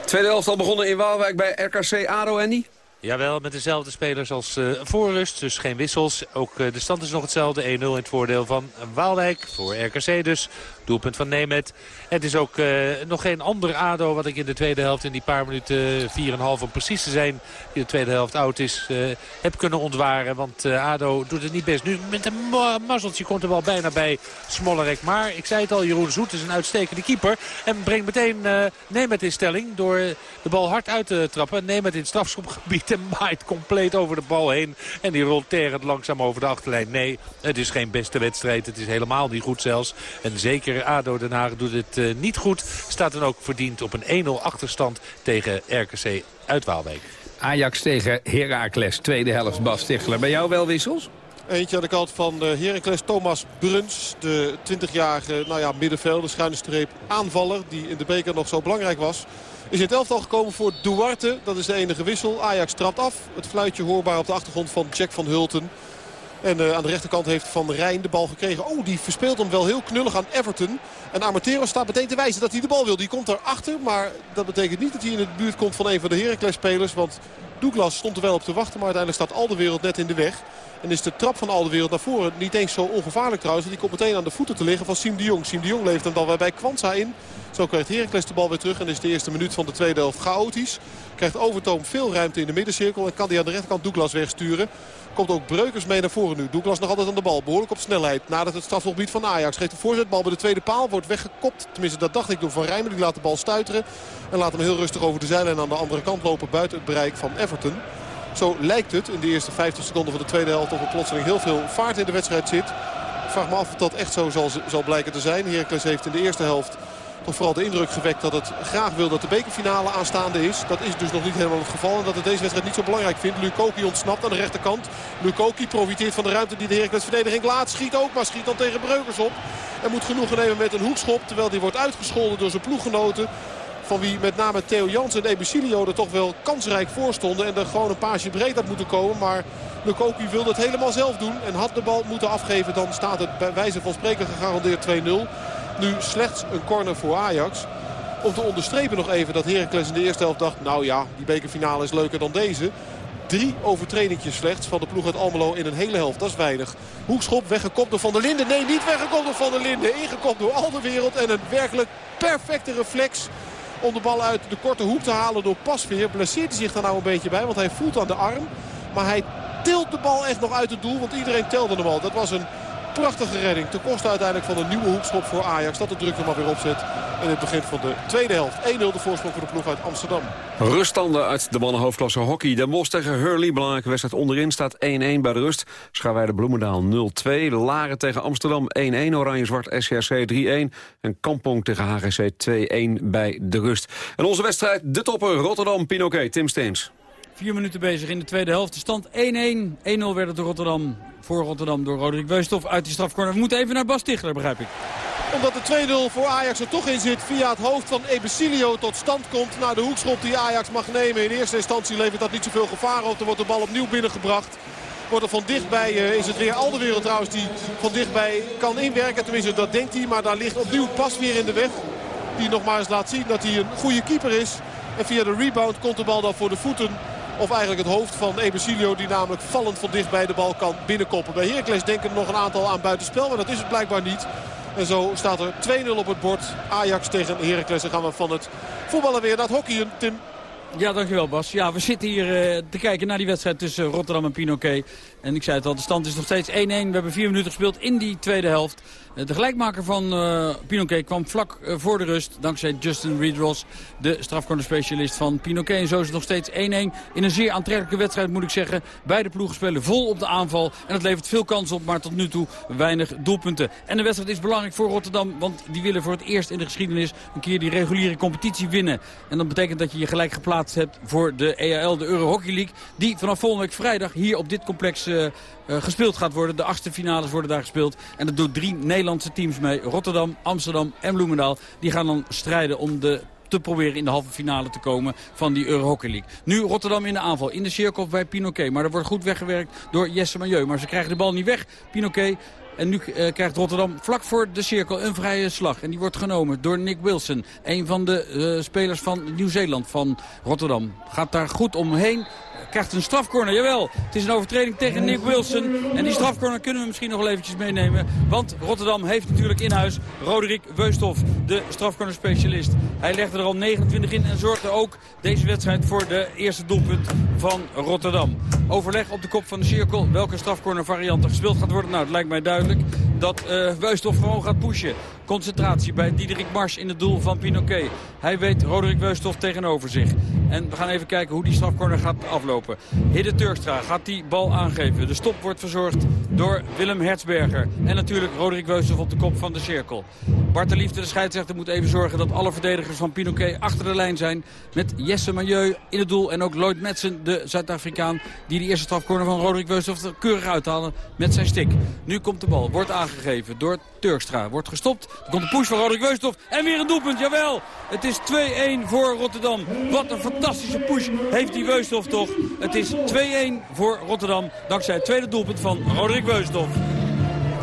Tweede helft al begonnen in Waalwijk bij RKC ADO, Andy. Jawel, met dezelfde spelers als eh, voorrust. Dus geen wissels. Ook eh, de stand is nog hetzelfde. 1-0 in het voordeel van Waalwijk. Voor RKC dus. Doelpunt van Nemet. Het is ook eh, nog geen ander ADO wat ik in de tweede helft... in die paar minuten, 4,5 om precies te zijn... die de tweede helft oud is, eh, heb kunnen ontwaren. Want eh, ADO doet het niet best. Nu met een ma- mazzeltje komt er wel bijna bij Smollerek. Maar ik zei het al, Jeroen Zoet is een uitstekende keeper. En brengt meteen eh Nemet in stelling door de bal hard uit te trappen. Nemet in strafschopgebied en maait compleet over de bal heen. En die rolt terend langzaam over de achterlijn. Nee, het is geen beste wedstrijd. Het is helemaal niet goed zelfs. En zeker ADO Den Haag doet het eh, niet goed. Staat dan ook verdiend op een 1-0 achterstand tegen RKC uit Waalwijk. Ajax tegen Heracles, tweede helft. Bas Stichler, bij jou wel wissels? Eentje aan de kant van de Heracles Thomas Bruns. De 20-jarige nou ja, middenvelder, schuine streep aanvaller. Die in de beker nog zo belangrijk was. Is in het elftal gekomen voor Duarte. Dat is de enige wissel. Ajax trapt af. Het fluitje hoorbaar op de achtergrond van Jack van Hulten. En eh, aan de rechterkant heeft Van Rijn de bal gekregen. Oh, die verspeelt hem wel heel knullig aan Everton. En Amatero staat meteen te wijzen dat hij de bal wil. Die komt erachter, maar dat betekent niet dat hij in de buurt komt van een van de Heracles-spelers. Want Douglas stond er wel op te wachten, maar uiteindelijk staat Alderwereld net in de weg. En is de trap van Alderwereld naar voren niet eens zo ongevaarlijk trouwens. Die komt meteen aan de voeten te liggen van Siem de Jong. Siem de Jong leeft hem dan weer bij Kwanza in. Zo krijgt Heracles de bal weer terug en is de eerste minuut van de tweede helft chaotisch. Krijgt Overtoom veel ruimte in de middencirkel en kan hij aan de rechterkant Douglas wegsturen. Komt ook Breukers mee naar voren nu. Douglas nog altijd aan de bal. Behoorlijk op snelheid. Nadat het strafgebied van Ajax. Geeft de voorzetbal bij de tweede paal. Wordt weggekopt. Tenminste dat dacht ik door Van Rijmen. Die laat de bal stuiteren. En laat hem heel rustig over de zijlijn aan de andere kant lopen. Buiten het bereik van Everton. Zo lijkt het in de eerste 50 seconden van de tweede helft. Of er plotseling heel veel vaart in de wedstrijd zit. Ik vraag me af of dat echt zo zal, zal blijken te zijn. Heracles heeft in de eerste helft toch vooral de indruk gewekt dat het graag wil dat de bekerfinale aanstaande is. Dat is dus nog niet helemaal het geval. En dat het deze wedstrijd niet zo belangrijk vindt. Lukoki ontsnapt aan de rechterkant. Lukoki profiteert van de ruimte die de Heracles verdediging laat. Schiet ook, maar schiet dan tegen Breukers op. En moet genoegen nemen met een hoekschop. Terwijl die wordt uitgescholden door zijn ploeggenoten. Van wie met name Theo Jans en Ebesilio er toch wel kansrijk voor stonden. En er gewoon een paasje breed had moeten komen. Maar Lukoki wilde het helemaal zelf doen. En had de bal moeten afgeven. Dan staat het bij wijze van spreken gegarandeerd 2-0. Nu slechts een corner voor Ajax. Om te onderstrepen nog even dat Heracles in de eerste helft dacht... nou ja, die bekerfinale is leuker dan deze. Drie overtredingjes slechts van de ploeg uit Almelo in een hele helft. Dat is weinig. Hoekschop weggekopt door Van der Linden. Nee, niet weggekopt door Van der Linden. Ingekopt door Alderwereld. En een werkelijk perfecte reflex om de bal uit de korte hoek te halen door Pasveer. Blesseert hij zich daar nou een beetje bij, want hij voelt aan de arm. Maar hij tilt de bal echt nog uit het doel, want iedereen telde hem al. Dat was een Prachtige redding. Ten koste uiteindelijk van een nieuwe hoekschop voor Ajax. Dat de druk er maar weer opzet in het begin van de tweede helft. 1-0 de voorsprong voor de ploeg uit Amsterdam. Ruststanden uit de mannenhoofdklasse hockey. Den Bosch tegen Hurley. Belangrijke wedstrijd onderin staat 1-1 bij de rust. Scharweide Bloemendaal 0-2. Laren tegen Amsterdam 1-1. Oranje-Zwart SCRC 3-1. En Kampong tegen HGC 2-1 bij de rust. En onze wedstrijd, de topper Rotterdam Pinoquet. Tim Steens. Vier minuten bezig in de tweede helft. De stand 1-1. 1-0 werd het door Rotterdam. Voor Rotterdam door Roderick Weusthof uit die strafcorner. We moeten even naar Bas Tichler, begrijp ik omdat de 2-0 voor Ajax er toch in zit via het hoofd van Ebesilio tot stand komt. Na de hoekschop die Ajax mag nemen. In eerste instantie levert dat niet zoveel gevaar op. Er wordt de bal opnieuw binnengebracht. Wordt er van dichtbij uh, is het weer Alderwereld trouwens die van dichtbij kan inwerken. Tenminste dat denkt hij. Maar daar ligt opnieuw pas weer in de weg. Die nog maar eens laat zien dat hij een goede keeper is. En via de rebound komt de bal dan voor de voeten. Of eigenlijk het hoofd van Ebesilio die namelijk vallend van dichtbij de bal kan binnenkoppen. Bij Heracles denken nog een aantal aan buitenspel. Maar dat is het blijkbaar niet. En zo staat er 2-0 op het bord. Ajax tegen Heracles. Dan gaan we van het voetballen weer naar het hockeyen. Tim. Ja, dankjewel Bas. Ja, we zitten hier uh, te kijken naar die wedstrijd tussen Rotterdam en Pinoquet. En ik zei het al, de stand is nog steeds 1-1. We hebben vier minuten gespeeld in die tweede helft. De gelijkmaker van uh, Pinoquet kwam vlak uh, voor de rust. Dankzij Justin Reedros, de strafcornerspecialist van Pinoquet. En zo is het nog steeds 1-1. In een zeer aantrekkelijke wedstrijd moet ik zeggen. Beide ploegen spelen vol op de aanval. En dat levert veel kans op, maar tot nu toe weinig doelpunten. En de wedstrijd is belangrijk voor Rotterdam. Want die willen voor het eerst in de geschiedenis een keer die reguliere competitie winnen. En dat betekent dat je je gelijk geplaatst hebt voor de EAL, de Euro Hockey League. Die vanaf volgende week vrijdag hier op dit complex... gespeeld gaat worden. De achtste finales worden daar gespeeld. En dat doet drie Nederlandse teams mee. Rotterdam, Amsterdam en Bloemendaal. Die gaan dan strijden om de te proberen in de halve finale te komen van die Euro Hockey League. Nu Rotterdam in de aanval, in de cirkel bij Pinoquet. Maar dat wordt goed weggewerkt door Jesse Majeu. Maar ze krijgen de bal niet weg. Pinoquet en nu uh, krijgt Rotterdam vlak voor de cirkel een vrije slag. En die wordt genomen door Nick Wilson. Een van de uh, spelers van Nieuw-Zeeland van Rotterdam. Gaat daar goed omheen krijgt een strafcorner. Jawel, het is een overtreding tegen Nick Wilson. En die strafcorner kunnen we misschien nog wel eventjes meenemen. Want Rotterdam heeft natuurlijk in huis Roderick Weusthof, de strafcornerspecialist. Hij legde er al 29 in en zorgde ook deze wedstrijd voor de eerste doelpunt van Rotterdam. Overleg op de kop van de cirkel. Welke strafcorner variant er gespeeld gaat worden? Nou, het lijkt mij duidelijk dat uh, gewoon gaat pushen. Concentratie bij Diederik Mars in het doel van Pinoquet. Hij weet Roderick Weusthof tegenover zich. En we gaan even kijken hoe die strafcorner gaat aflopen. Hidde Turkstra gaat die bal aangeven. De stop wordt verzorgd door Willem Hertzberger. En natuurlijk Roderick Weusthof op de kop van de cirkel. Bart de Liefde, de scheidsrechter, moet even zorgen dat alle verdedigers van Pinoquet achter de lijn zijn. Met Jesse Majeu in het doel en ook Lloyd Madsen, de Zuid-Afrikaan... die de eerste strafcorner van Roderick Weusthof keurig uithalen met zijn stick. Nu komt de bal, wordt aangegeven door Turkstra. Wordt gestopt, er komt een push van Roderick Weusthof en weer een doelpunt, jawel! Het is 2-1 voor Rotterdam. Wat een fantastische push heeft die Weusthof toch. Het is 2-1 voor Rotterdam dankzij het tweede doelpunt van Roderick Weusthof.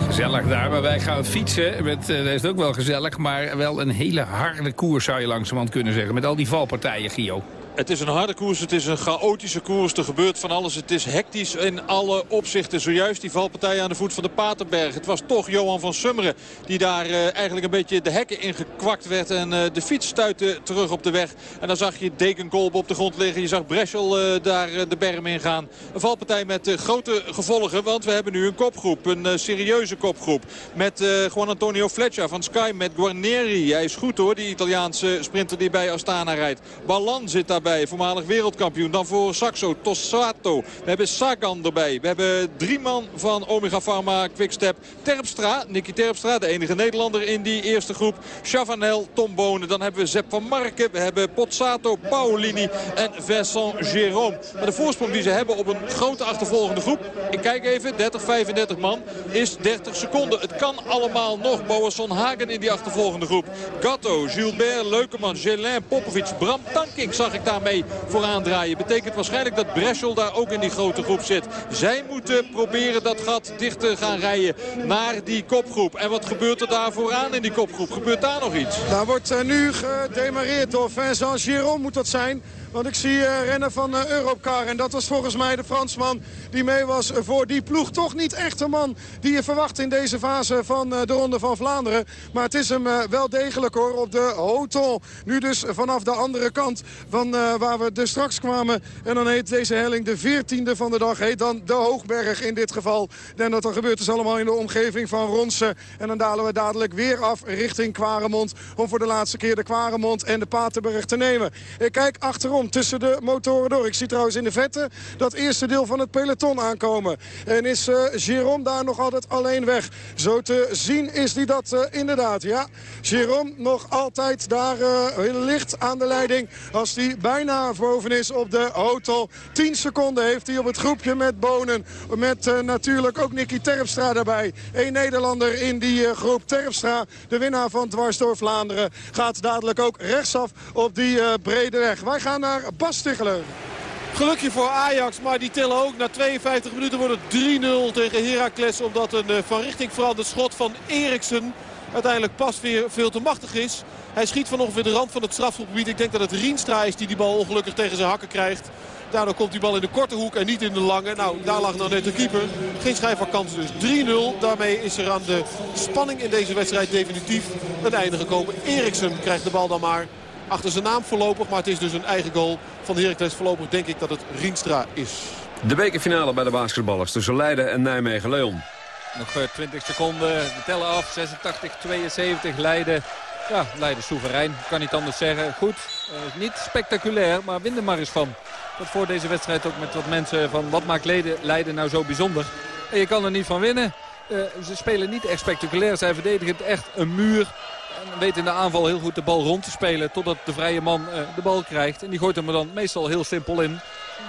Gezellig daar, maar wij gaan fietsen. Met, uh, dat is ook wel gezellig, maar wel een hele harde koers zou je langzamerhand kunnen zeggen. Met al die valpartijen, Gio. Het is een harde koers, het is een chaotische koers. Er gebeurt van alles, het is hectisch in alle opzichten. Zojuist die valpartij aan de voet van de Paterberg. Het was toch Johan van Summeren die daar uh, eigenlijk een beetje de hekken in gekwakt werd. En uh, de fiets stuitte terug op de weg. En dan zag je Dekenkolb op de grond liggen. Je zag Breschel uh, daar de berm in gaan. Een valpartij met grote gevolgen, want we hebben nu een kopgroep. Een serieuze kopgroep. Met Juan Antonio Fletcher van Sky, met Guarneri. Hij is goed hoor, die Italiaanse sprinter die bij Astana rijdt. Ballan zit daar erbij. Voormalig wereldkampioen. Dan voor Saxo, Tossato. We hebben Sagan erbij. We hebben drie man van Omega Pharma Quickstep. Terpstra, Nicky Terpstra, de enige Nederlander in die eerste groep. Chavanel, Tom Bonen. Dan hebben we Zep van Marken. We hebben Pozzato, Paolini en Vincent Jérôme. Maar de voorsprong die ze hebben op een grote achtervolgende groep. Ik kijk even, 30, 35 man is 30 seconden. Het kan allemaal nog. Boasson Hagen in die achtervolgende groep. Gatto, Gilbert, Leukeman, Gelin, Popovic, Bram Tankink zag ik daar daarmee vooraan draaien. Betekent waarschijnlijk dat Breschel daar ook in die grote groep zit. Zij moeten proberen dat gat dicht te gaan rijden naar die kopgroep. En wat gebeurt er daar vooraan in die kopgroep? Gebeurt daar nog iets? Daar wordt uh, nu gedemareerd door Vincent Giron moet dat zijn. Want ik zie eh, rennen van uh, Europcar. En dat was volgens mij de Fransman die mee was voor die ploeg. Toch niet echt een man die je verwacht in deze fase van de Ronde van Vlaanderen. Maar het is hem wel degelijk hoor op de Hoton. Nu dus vanaf de andere kant van waar we dus straks kwamen. En dan heet deze helling de 14e van de dag. Heet dan de Hoogberg in dit geval. En dat dan gebeurt dus allemaal in de omgeving van Ronsen. En dan dalen we dadelijk weer af richting Kwaremond. Om voor de laatste keer de Kwaremond en de Paterberg te nemen. Ik kijk achterom tussen de motoren door. Ik zie trouwens in de vette dat eerste deel van het peloton aankomen. En is uh, Jérôme daar nog altijd alleen weg. Zo te zien is hij dat uh, inderdaad. Ja, Jérôme nog altijd daar uh, licht aan de leiding. Als hij bijna boven is op de auto. 10 seconden heeft hij op het groepje met Bonen. Met natuurlijk ook Nicky Terpstra daarbij. Een Nederlander in die groep. Terpstra, de winnaar van Dwars door Vlaanderen. Gaat dadelijk ook rechtsaf op die brede weg. Wij gaan naar Bas Stigler. Gelukje voor Ajax, maar die tellen ook. Na 52 minuten wordt het 3-0 tegen Heracles. Omdat een uh, van richting veranderd schot van Eriksen uiteindelijk pas weer veel te machtig is. Hij schiet van ongeveer de rand van het strafschopgebied. Ik denk dat het Rienstra is die die bal ongelukkig tegen zijn hakken krijgt. Daardoor komt die bal in de korte hoek en niet in de lange. Nou, daar lag nou net de keeper. Geen schijf van kans dus 3-0. Daarmee is er aan de spanning in deze wedstrijd definitief een einde gekomen. Eriksen krijgt de bal dan maar achter zijn naam voorlopig. Maar het is dus een eigen goal van Heracles. Voorlopig denk ik dat het Rienstra is. De bekerfinale bij de basketballers tussen Leiden en Nijmegen-Leon. Nog 20 seconden. We tellen af. 86, 72. Leiden. Ja, Leiden soeverein. Kan niet anders zeggen. Goed. Uh, niet spectaculair, maar win er maar eens van. Dat voor deze wedstrijd ook met wat mensen van wat maakt Leiden, Leiden nou zo bijzonder. En je kan er niet van winnen. Uh, ze spelen niet echt spectaculair. Zij verdedigen echt een muur. Weten in de aanval heel goed de bal rond te spelen. Totdat de vrije man uh, de bal krijgt. En die gooit hem dan meestal heel simpel in.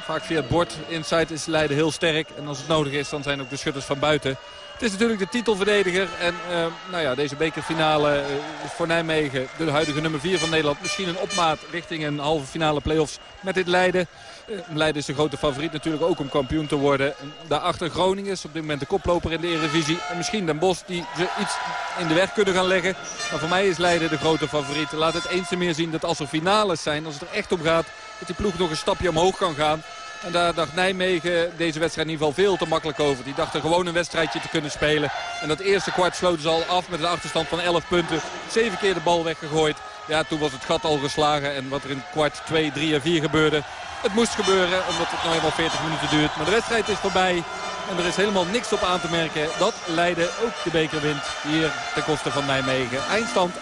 Vaak via het bord. Inside is Leiden heel sterk. En als het nodig is, dan zijn ook de schutters van buiten. Het is natuurlijk de titelverdediger. En uh, nou ja, deze bekerfinale uh, voor Nijmegen, de huidige nummer 4 van Nederland. Misschien een opmaat richting een halve finale play-offs met dit Leiden. Uh, Leiden is de grote favoriet natuurlijk ook om kampioen te worden. Daarachter Groningen is op dit moment de koploper in de Eredivisie. En misschien Den Bosch die ze iets in de weg kunnen gaan leggen. Maar voor mij is Leiden de grote favoriet. Laat het eens te meer zien dat als er finales zijn, als het er echt om gaat... dat die ploeg nog een stapje omhoog kan gaan. En daar dacht Nijmegen deze wedstrijd in ieder geval veel te makkelijk over. Die dacht er gewoon een wedstrijdje te kunnen spelen. En dat eerste kwart sloten ze al af met een achterstand van 11 punten. Zeven keer de bal weggegooid. Ja, toen was het gat al geslagen. En wat er in kwart 2, 3 en 4 gebeurde... Het moest gebeuren, omdat het nou eenmaal 40 minuten duurt. Maar de wedstrijd is voorbij. En er is helemaal niks op aan te merken dat Leiden ook de beker wint. Hier ten koste van Nijmegen. Eindstand 88-74.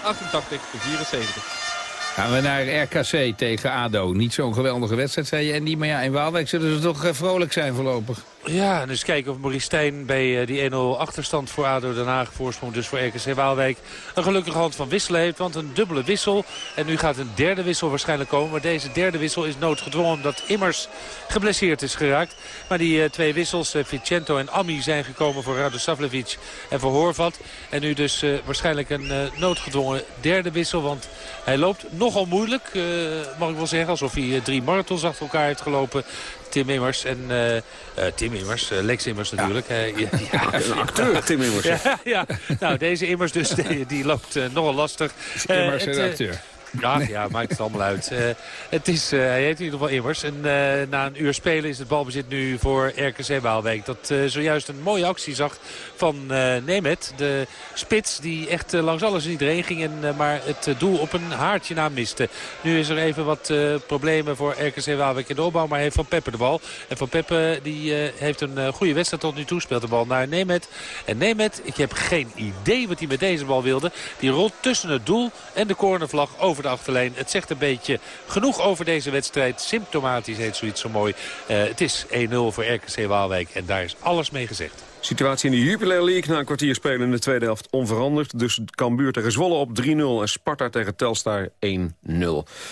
Gaan we naar RKC tegen ADO. Niet zo'n geweldige wedstrijd, zei je, Andy. Maar ja, in Waalwijk zullen ze toch vrolijk zijn voorlopig. Ja, dus kijken of Maurice Stijn bij die 1-0 achterstand voor ADO Den Haag voorsprong dus voor RKC Waalwijk een gelukkige hand van wisselen heeft. Want een dubbele wissel en nu gaat een derde wissel waarschijnlijk komen. Maar deze derde wissel is noodgedwongen omdat Immers geblesseerd is geraakt. Maar die uh, twee wissels, uh, Vicento en Ami, zijn gekomen voor Radosavljevic en voor Horvat. En nu dus waarschijnlijk een noodgedwongen derde wissel. Want hij loopt nogal moeilijk, mag ik wel zeggen. Alsof hij drie marathons achter elkaar heeft gelopen. Tim Immers en uh, Tim Immers, uh, Lex Immers natuurlijk. Ja. Een acteur, Tim Immers. Ja, ja, nou deze Immers dus, die, die loopt nogal lastig. Immers een acteur. Ja, ja, maakt het allemaal uit. Uh, het is, uh, hij heet in ieder geval Immers. En uh, na een uur spelen is het balbezit nu voor RKC Waalwijk. Dat zojuist een mooie actie zag van Nemet. De spits die echt langs alles en iedereen ging. En, maar het doel op een haartje na miste. Nu is er even wat problemen voor RKC Waalwijk in de opbouw. Maar heeft Van Peppe de bal. En Van Peppe die heeft een goede wedstrijd tot nu toe. Speelt de bal naar Nemet. En Nemet, ik heb geen idee wat hij met deze bal wilde. Die rolt tussen het doel en de cornervlag over de achterlijn. Het zegt een beetje genoeg over deze wedstrijd. Symptomatisch heet zoiets zo mooi. Uh, het is 1-0 voor RKC Waalwijk en daar is alles mee gezegd. Situatie in de Jupiler League na een kwartier spelen in de tweede helft onveranderd. Dus Cambuur tegen Zwolle op 3-0 en Sparta tegen Telstar 1-0.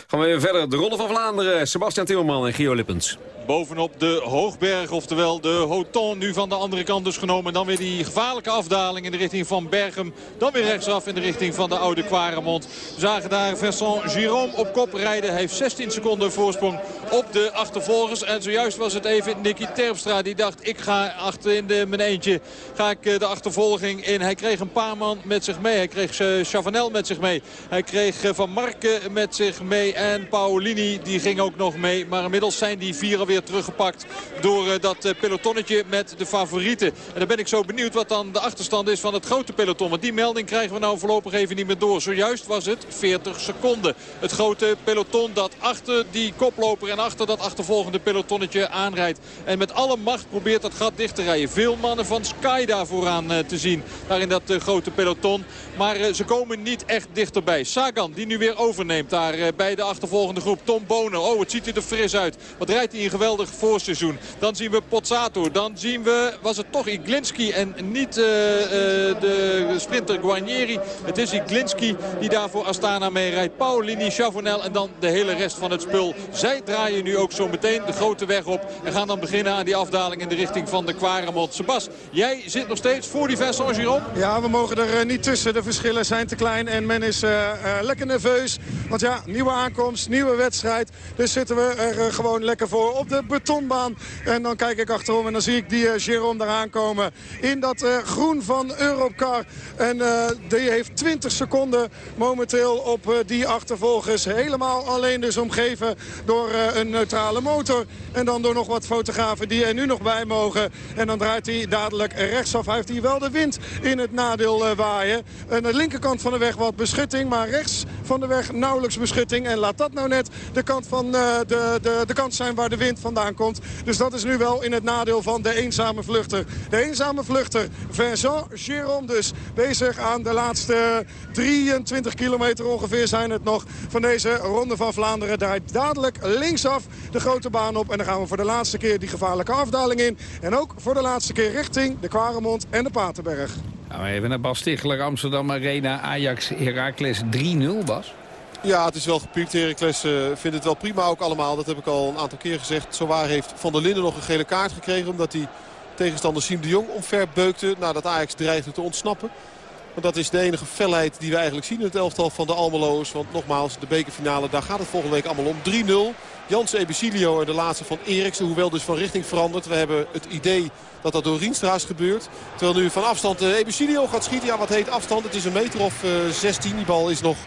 Gaan we weer verder. De Ronde van Vlaanderen. Sebastian Timmerman en Gio Lippens. Bovenop de Hoogberg, oftewel de Hoton nu van de andere kant dus genomen. Dan weer die gevaarlijke afdaling in de richting van Berghem. Dan weer rechtsaf in de richting van de oude Quaremont. We zagen daar Vincent Giraud op kop rijden. Hij heeft 16 seconden voorsprong op de achtervolgers. En zojuist was het even Nicky Terpstra die dacht ik ga achter in de mijn ga ik eh, de achtervolging in. Hij kreeg een paar man met zich mee. Hij kreeg eh, Chavanel met zich mee. Hij kreeg eh, Van Marken met zich mee. En Paolini die ging ook nog mee. Maar inmiddels zijn die vier alweer teruggepakt door dat pelotonnetje met de favorieten. En dan ben ik zo benieuwd wat dan de achterstand is van het grote peloton. Want die melding krijgen we nou voorlopig even niet meer door. Zojuist was het 40 seconden. Het grote peloton dat achter die koploper en achter dat achtervolgende pelotonnetje aanrijdt. En met alle macht probeert dat gat dicht te rijden. Veel mannen van Sky daar vooraan eh, te zien. Daar in dat eh, grote peloton. Maar eh, ze komen niet echt dichterbij. Sagan die nu weer overneemt daar bij de achtervolgende groep. Tom Bonen. Oh, het ziet er fris uit. Wat rijdt hij een geweldig voorseizoen. Dan zien we Pozzato. Dan zien we, was het toch Iglinski en niet de sprinter Guarnieri. Het is Iglinski die daar voor Astana mee rijdt. Paulini, Chavanel en dan de hele rest van het spul. Zij draaien nu ook zo meteen de grote weg op. En gaan dan beginnen aan die afdaling in de richting van de Quaremont. Sebas, jij zit nog steeds voor die Vincent Giron? Ja, we mogen er eh, niet tussen. De verschillen zijn te klein en men is eh, eh, lekker nerveus. Want ja, nieuwe aankomst, nieuwe wedstrijd. Dus zitten we er gewoon lekker voor op de betonbaan. En dan kijk ik achterom en dan zie ik die uh, Jérôme daar aankomen. In dat groen van Europcar. En die heeft 20 seconden momenteel op die achtervolgers. Helemaal alleen dus omgeven door een neutrale motor. En dan door nog wat fotografen die er nu nog bij mogen. En dan draait hij dadelijk rechtsaf. Hij heeft hier wel de wind in het nadeel eh, waaien. Aan de linkerkant van de weg wat beschutting. Maar rechts van de weg nauwelijks beschutting. En laat dat nou net de kant, van, eh, de, de, de kant zijn waar de wind vandaan komt. Dus dat is nu wel in het nadeel van de eenzame vluchter. De eenzame vluchter, Vincent Jérôme dus. Bezig aan de laatste 23 kilometer ongeveer zijn het nog van deze Ronde van Vlaanderen. Draait dadelijk linksaf de grote baan op. En dan gaan we voor de laatste keer die gevaarlijke afdaling in. En ook voor de laatste keer richting de Kwaremond en de Paterberg. Nou, even naar Bas Stichler, Amsterdam Arena, Ajax, Heracles 3-0, Bas. Ja, het is wel gepiept. Heracles uh, vindt het wel prima ook allemaal. Dat heb ik al een aantal keer gezegd. Zowaar heeft Van der Linden nog een gele kaart gekregen. Omdat hij tegenstander Siem de Jong omver beukte. Nadat Ajax dreigde te ontsnappen. Want dat is de enige felheid die we eigenlijk zien in het elftal van de Almeloos. Want nogmaals, de bekerfinale, daar gaat het volgende week allemaal om. 3-0. Jans Ebesilio en de laatste van Eriksen. Hoewel dus van richting veranderd. We hebben het idee dat dat door Rienstra is gebeurd. Terwijl nu van afstand uh, Ebesilio gaat schieten. Ja, wat heet afstand? Het is een meter of uh, 16. Die bal is nog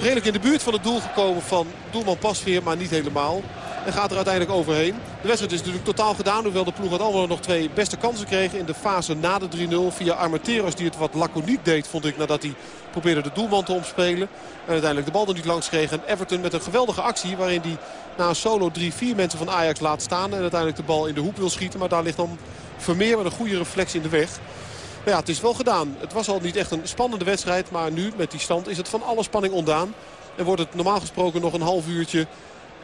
redelijk in de buurt van het doel gekomen van doelman Pasveer. Maar niet helemaal. En gaat er uiteindelijk overheen. De wedstrijd is natuurlijk totaal gedaan. Hoewel de ploeg had allemaal nog twee beste kansen kregen in de fase na de 3-0. Via Armenteros die het wat laconiek deed vond ik nadat hij probeerde de doelman te omspelen. En uiteindelijk de bal er niet langs kreeg. En Everton met een geweldige actie waarin hij na een solo 3-4 mensen van Ajax laat staan. En uiteindelijk de bal in de hoek wil schieten. Maar daar ligt dan Vermeer met een goede reflex in de weg. Maar ja, het is wel gedaan. Het was al niet echt een spannende wedstrijd. Maar nu met die stand is het van alle spanning ondaan. En wordt het normaal gesproken nog een half uurtje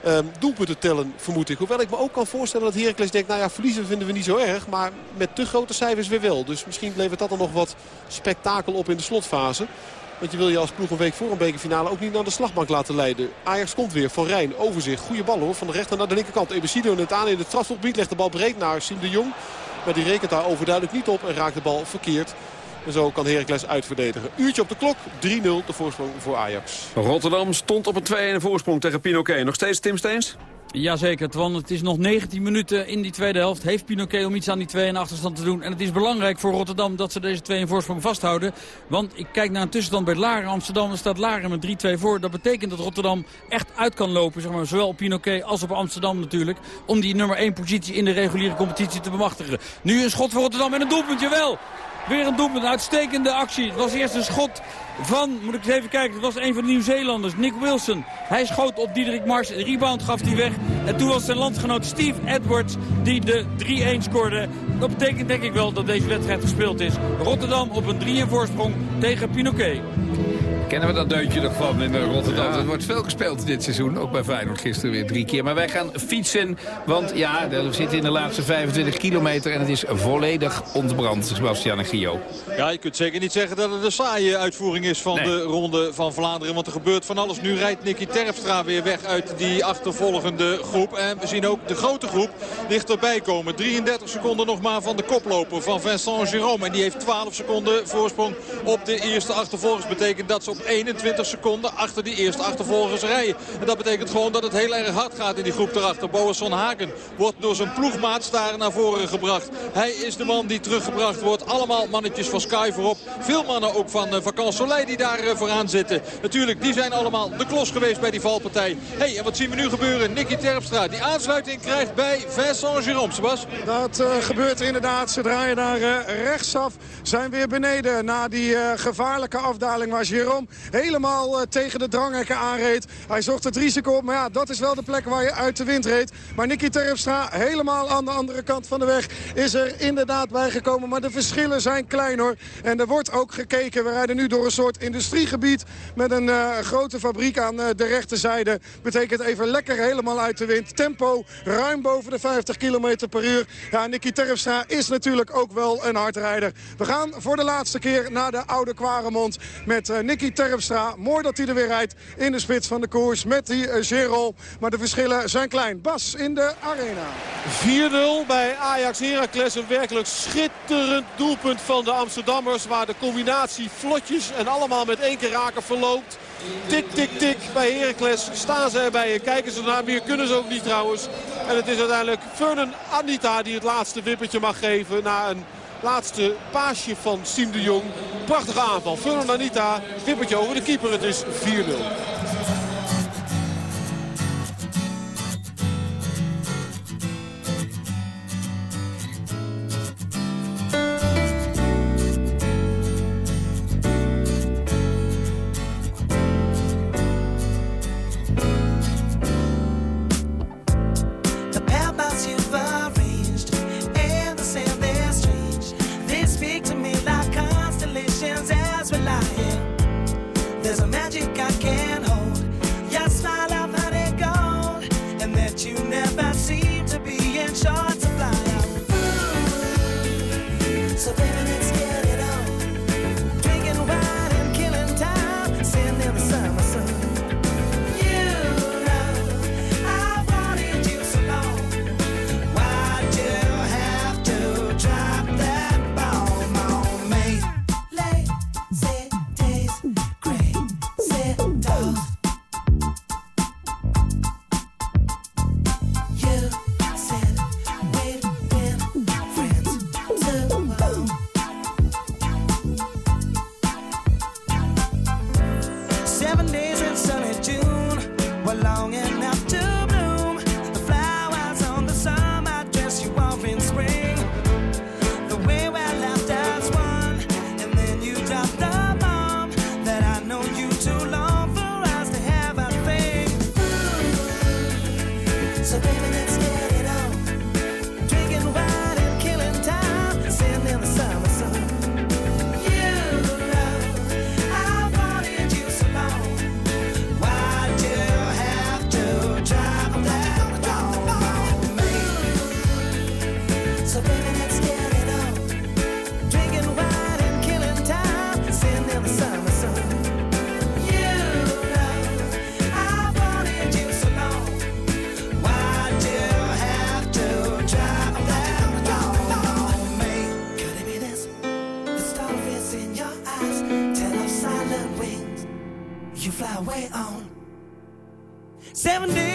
um, doelpunten tellen, vermoed ik. Hoewel ik me ook kan voorstellen dat Heracles denkt... nou ja, verliezen vinden we niet zo erg, maar met te grote cijfers weer wel. Dus misschien levert dat dan nog wat spektakel op in de slotfase. Want je wil je als ploeg een week voor een bekerfinale ook niet naar de slagbank laten leiden. Ajax komt weer. Van Rijn, overzicht. Goede bal hoor. Van de rechter naar de linkerkant. Ebesido net aan in het strafschopgebied. Legt de bal breed naar Sim de Jong. Maar die rekent daar overduidelijk niet op en raakt de bal verkeerd. En zo kan Heracles uitverdedigen. Uurtje op de klok. 3-0 de voorsprong voor Ajax. Rotterdam stond op een 2-1 voorsprong tegen Pinoquet. Nog steeds Tim Steens? Jazeker, want het is nog 19 minuten in die tweede helft. Heeft Pinoquet om iets aan die 2 in achterstand te doen. En het is belangrijk voor Rotterdam dat ze deze 2 in voorsprong vasthouden. Want ik kijk naar een tussenstand bij Laren Amsterdam. Er staat Laren met 3-2 voor. Dat betekent dat Rotterdam echt uit kan lopen. Zeg maar, zowel op Pinoquet als op Amsterdam natuurlijk. Om die nummer 1 positie in de reguliere competitie te bemachtigen. Nu een schot voor Rotterdam en een doelpuntje wel. Weer een doelpunt, uitstekende actie. Het was eerst een schot van, moet ik eens even kijken, het was een van de Nieuw-Zeelanders, Nick Wilson. Hij schoot op Diederik Mars, de rebound gaf hij weg. En toen was zijn landgenoot Steve Edwards die de 3-1 scoorde. Dat betekent denk ik wel dat deze wedstrijd gespeeld is. Rotterdam op een 3 voorsprong tegen Pinoquet. Kennen we dat deuntje nog van in Rotterdam? Ja. Er wordt veel gespeeld dit seizoen. Ook bij Feyenoord gisteren weer drie keer. Maar wij gaan fietsen. Want ja, we zitten in de laatste 25 kilometer. En het is volledig ontbrand, Sebastian en Gio. Ja, je kunt zeker niet zeggen dat het een saaie uitvoering is van nee. de Ronde van Vlaanderen. Want er gebeurt van alles. Nu rijdt Nicky Terpstra weer weg uit die achtervolgende groep. En we zien ook de grote groep dichterbij komen. 33 seconden nog maar van de koploper van Vincent Jérôme. En die heeft 12 seconden voorsprong op de eerste achtervolgers. Betekent dat ze op 21 seconden achter die eerste achtervolgers rijden. En dat betekent gewoon dat het heel erg hard gaat in die groep erachter. Boasson Hagen wordt door zijn ploegmaats daar naar voren gebracht. Hij is de man die teruggebracht wordt. Allemaal mannetjes van Sky voorop. Veel mannen ook van uh, Vacan Die daar uh, vooraan zitten. Natuurlijk, die zijn allemaal de klos geweest bij die valpartij. hey, en wat zien we nu gebeuren? Nicky Terpstra die aansluiting krijgt bij Vincent Jérôme. Sebas? Dat uh, gebeurt inderdaad. Ze draaien daar rechtsaf. Zijn weer beneden na die gevaarlijke afdaling waar Jérôme helemaal tegen de dranghekken aanreed. Hij zocht het risico op, maar ja, dat is wel de plek waar je uit de wind reed. Maar Nicky Terpstra helemaal aan de andere kant van de weg is er inderdaad bijgekomen. Maar de verschillen zijn klein hoor. En er wordt ook gekeken. We rijden nu door een soort industriegebied met een uh, grote fabriek aan uh, de rechterzijde. Betekent even lekker helemaal uit de wind. Tempo ruim boven de 50 km per uur. Ja, Nicky Terpstra is natuurlijk ook wel een hardrijder. We gaan voor de laatste keer naar de oude Kwaremond met uh, Nicky Terpstra. Mooi dat hij er weer rijdt in de spits van de koers met die uh, Gerol. Maar de verschillen zijn klein. Bas in de arena. 4-0 bij Ajax Heracles. Een werkelijk schitterend doelpunt van de Amsterdammers. Waar de combinatie vlotjes en allemaal met één keer raken verloopt. Tik, tik, tik bij Heracles. Staan ze erbij en kijken ze naar. Meer kunnen ze ook niet trouwens. En het is uiteindelijk Vernon Anita die het laatste wippertje mag geven. Na een laatste paasje van Siem de Jong. Prachtige aanval. Vernon Anita. Wippertje over de keeper. Het is 4-0.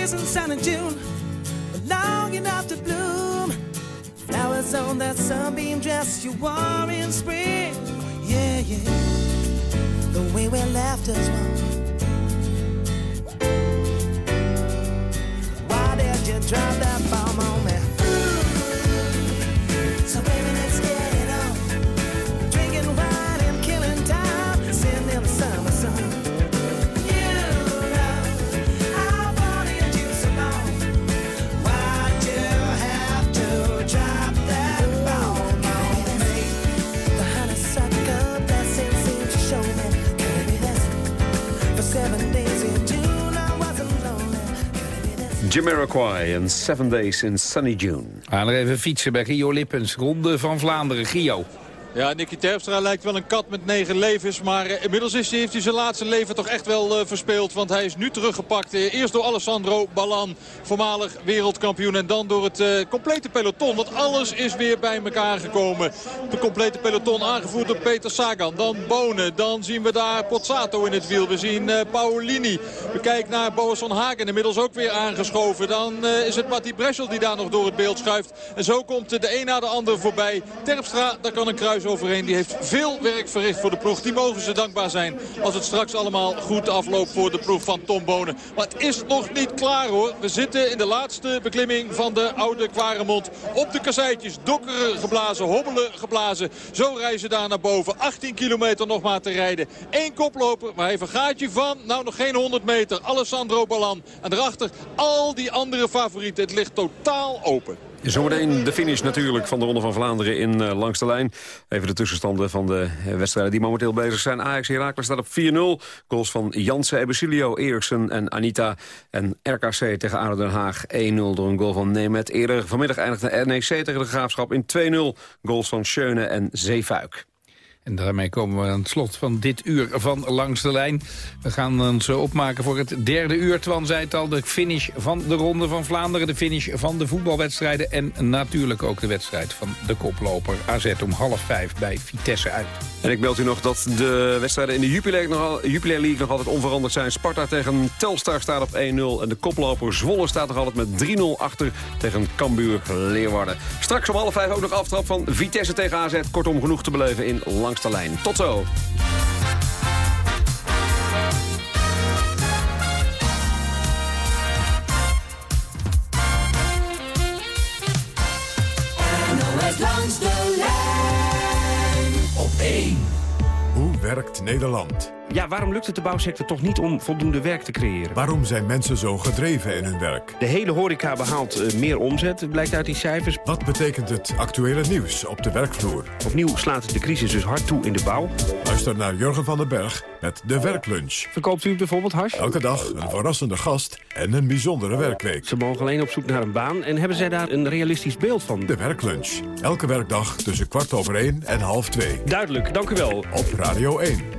Christmas out in June, long enough to bloom. Flowers on that sunbeam dress you wore in spring. Yeah, yeah. The way we left us one. Why did you drop that bomb on me? Jamiroquai en Seven Days in Sunny June. Gaan er even fietsen bij Gio Lippens. Ronde van Vlaanderen. Gio. Ja, Nicky Terpstra lijkt wel een kat met negen levens. Maar eh, inmiddels is, heeft hij zijn laatste leven toch echt wel eh, verspeeld. Want hij is nu teruggepakt. Eh, eerst door Alessandro Ballan, voormalig wereldkampioen. En dan door het complete peloton. Want alles is weer bij elkaar gekomen. De complete peloton aangevoerd door Peter Sagan. Dan Bonen. Dan zien we daar Pozzato in het wiel. We zien Paolini. We kijken naar Boas van Hagen. Inmiddels ook weer aangeschoven. Dan is het Matti Breschel die daar nog door het beeld schuift. En zo komt de een na de ander voorbij. Terpstra, daar kan een kruis overheen. Die heeft veel werk verricht voor de ploeg. Die mogen ze dankbaar zijn als het straks allemaal goed afloopt voor de ploeg van Tom Bonen. Maar het is nog niet klaar hoor. We zitten in de laatste beklimming van de oude Kwaremond. Op de kasseitjes, dokkeren geblazen, hobbelen geblazen. Zo reizen daar naar boven. 18 kilometer nog maar te rijden. Eén koploper, maar even gaatje van, nou nog geen 100 meter. Alessandro Ballan. En daarachter al die andere favorieten. Het ligt totaal open. Zometeen de finish natuurlijk van de Ronde van Vlaanderen in uh, langs de lijn. Even de tussenstanden van de uh, wedstrijden die momenteel bezig zijn. Ajax Herakles staat op 4-0. Goals van Jansen, Ebesilio, Eriksen en Anita. En RKC tegen ADO Den Haag 1-0 door een goal van Nemet. Eerder vanmiddag eindigde NEC tegen de Graafschap in 2-0. Goals van Schöne en Zeefuik. En daarmee komen we aan het slot van dit uur van Langs de Lijn. We gaan ons opmaken voor het derde uur. Twan zei het al, de finish van de Ronde van Vlaanderen. De finish van de voetbalwedstrijden. En natuurlijk ook de wedstrijd van de koploper AZ om half vijf bij Vitesse uit. En ik meld u nog dat de wedstrijden in de Jupiler, Jupiler League nog altijd onveranderd zijn. Sparta tegen Telstar staat op 1-0. En de koploper Zwolle staat nog altijd met 3-0 achter tegen Cambuur Leeuwarden. Straks om half vijf ook nog aftrap van Vitesse tegen AZ. Kortom genoeg te beleven in Langs de Lijn. Tot zo. NOS langs de lijn op 1. Hoe werkt Nederland? Ja, waarom lukt het de bouwsector toch niet om voldoende werk te creëren? Waarom zijn mensen zo gedreven in hun werk? De hele horeca behaalt uh, meer omzet, blijkt uit die cijfers. Wat betekent het actuele nieuws op de werkvloer? Opnieuw slaat de crisis dus hard toe in de bouw. Luister naar Jurgen van den Berg met de werklunch. Verkoopt u bijvoorbeeld hash? Elke dag een verrassende gast en een bijzondere werkweek. Ze mogen alleen op zoek naar een baan en hebben zij daar een realistisch beeld van? De werklunch. Elke werkdag tussen kwart over één en half twee. Duidelijk, dank u wel. Op Radio 1.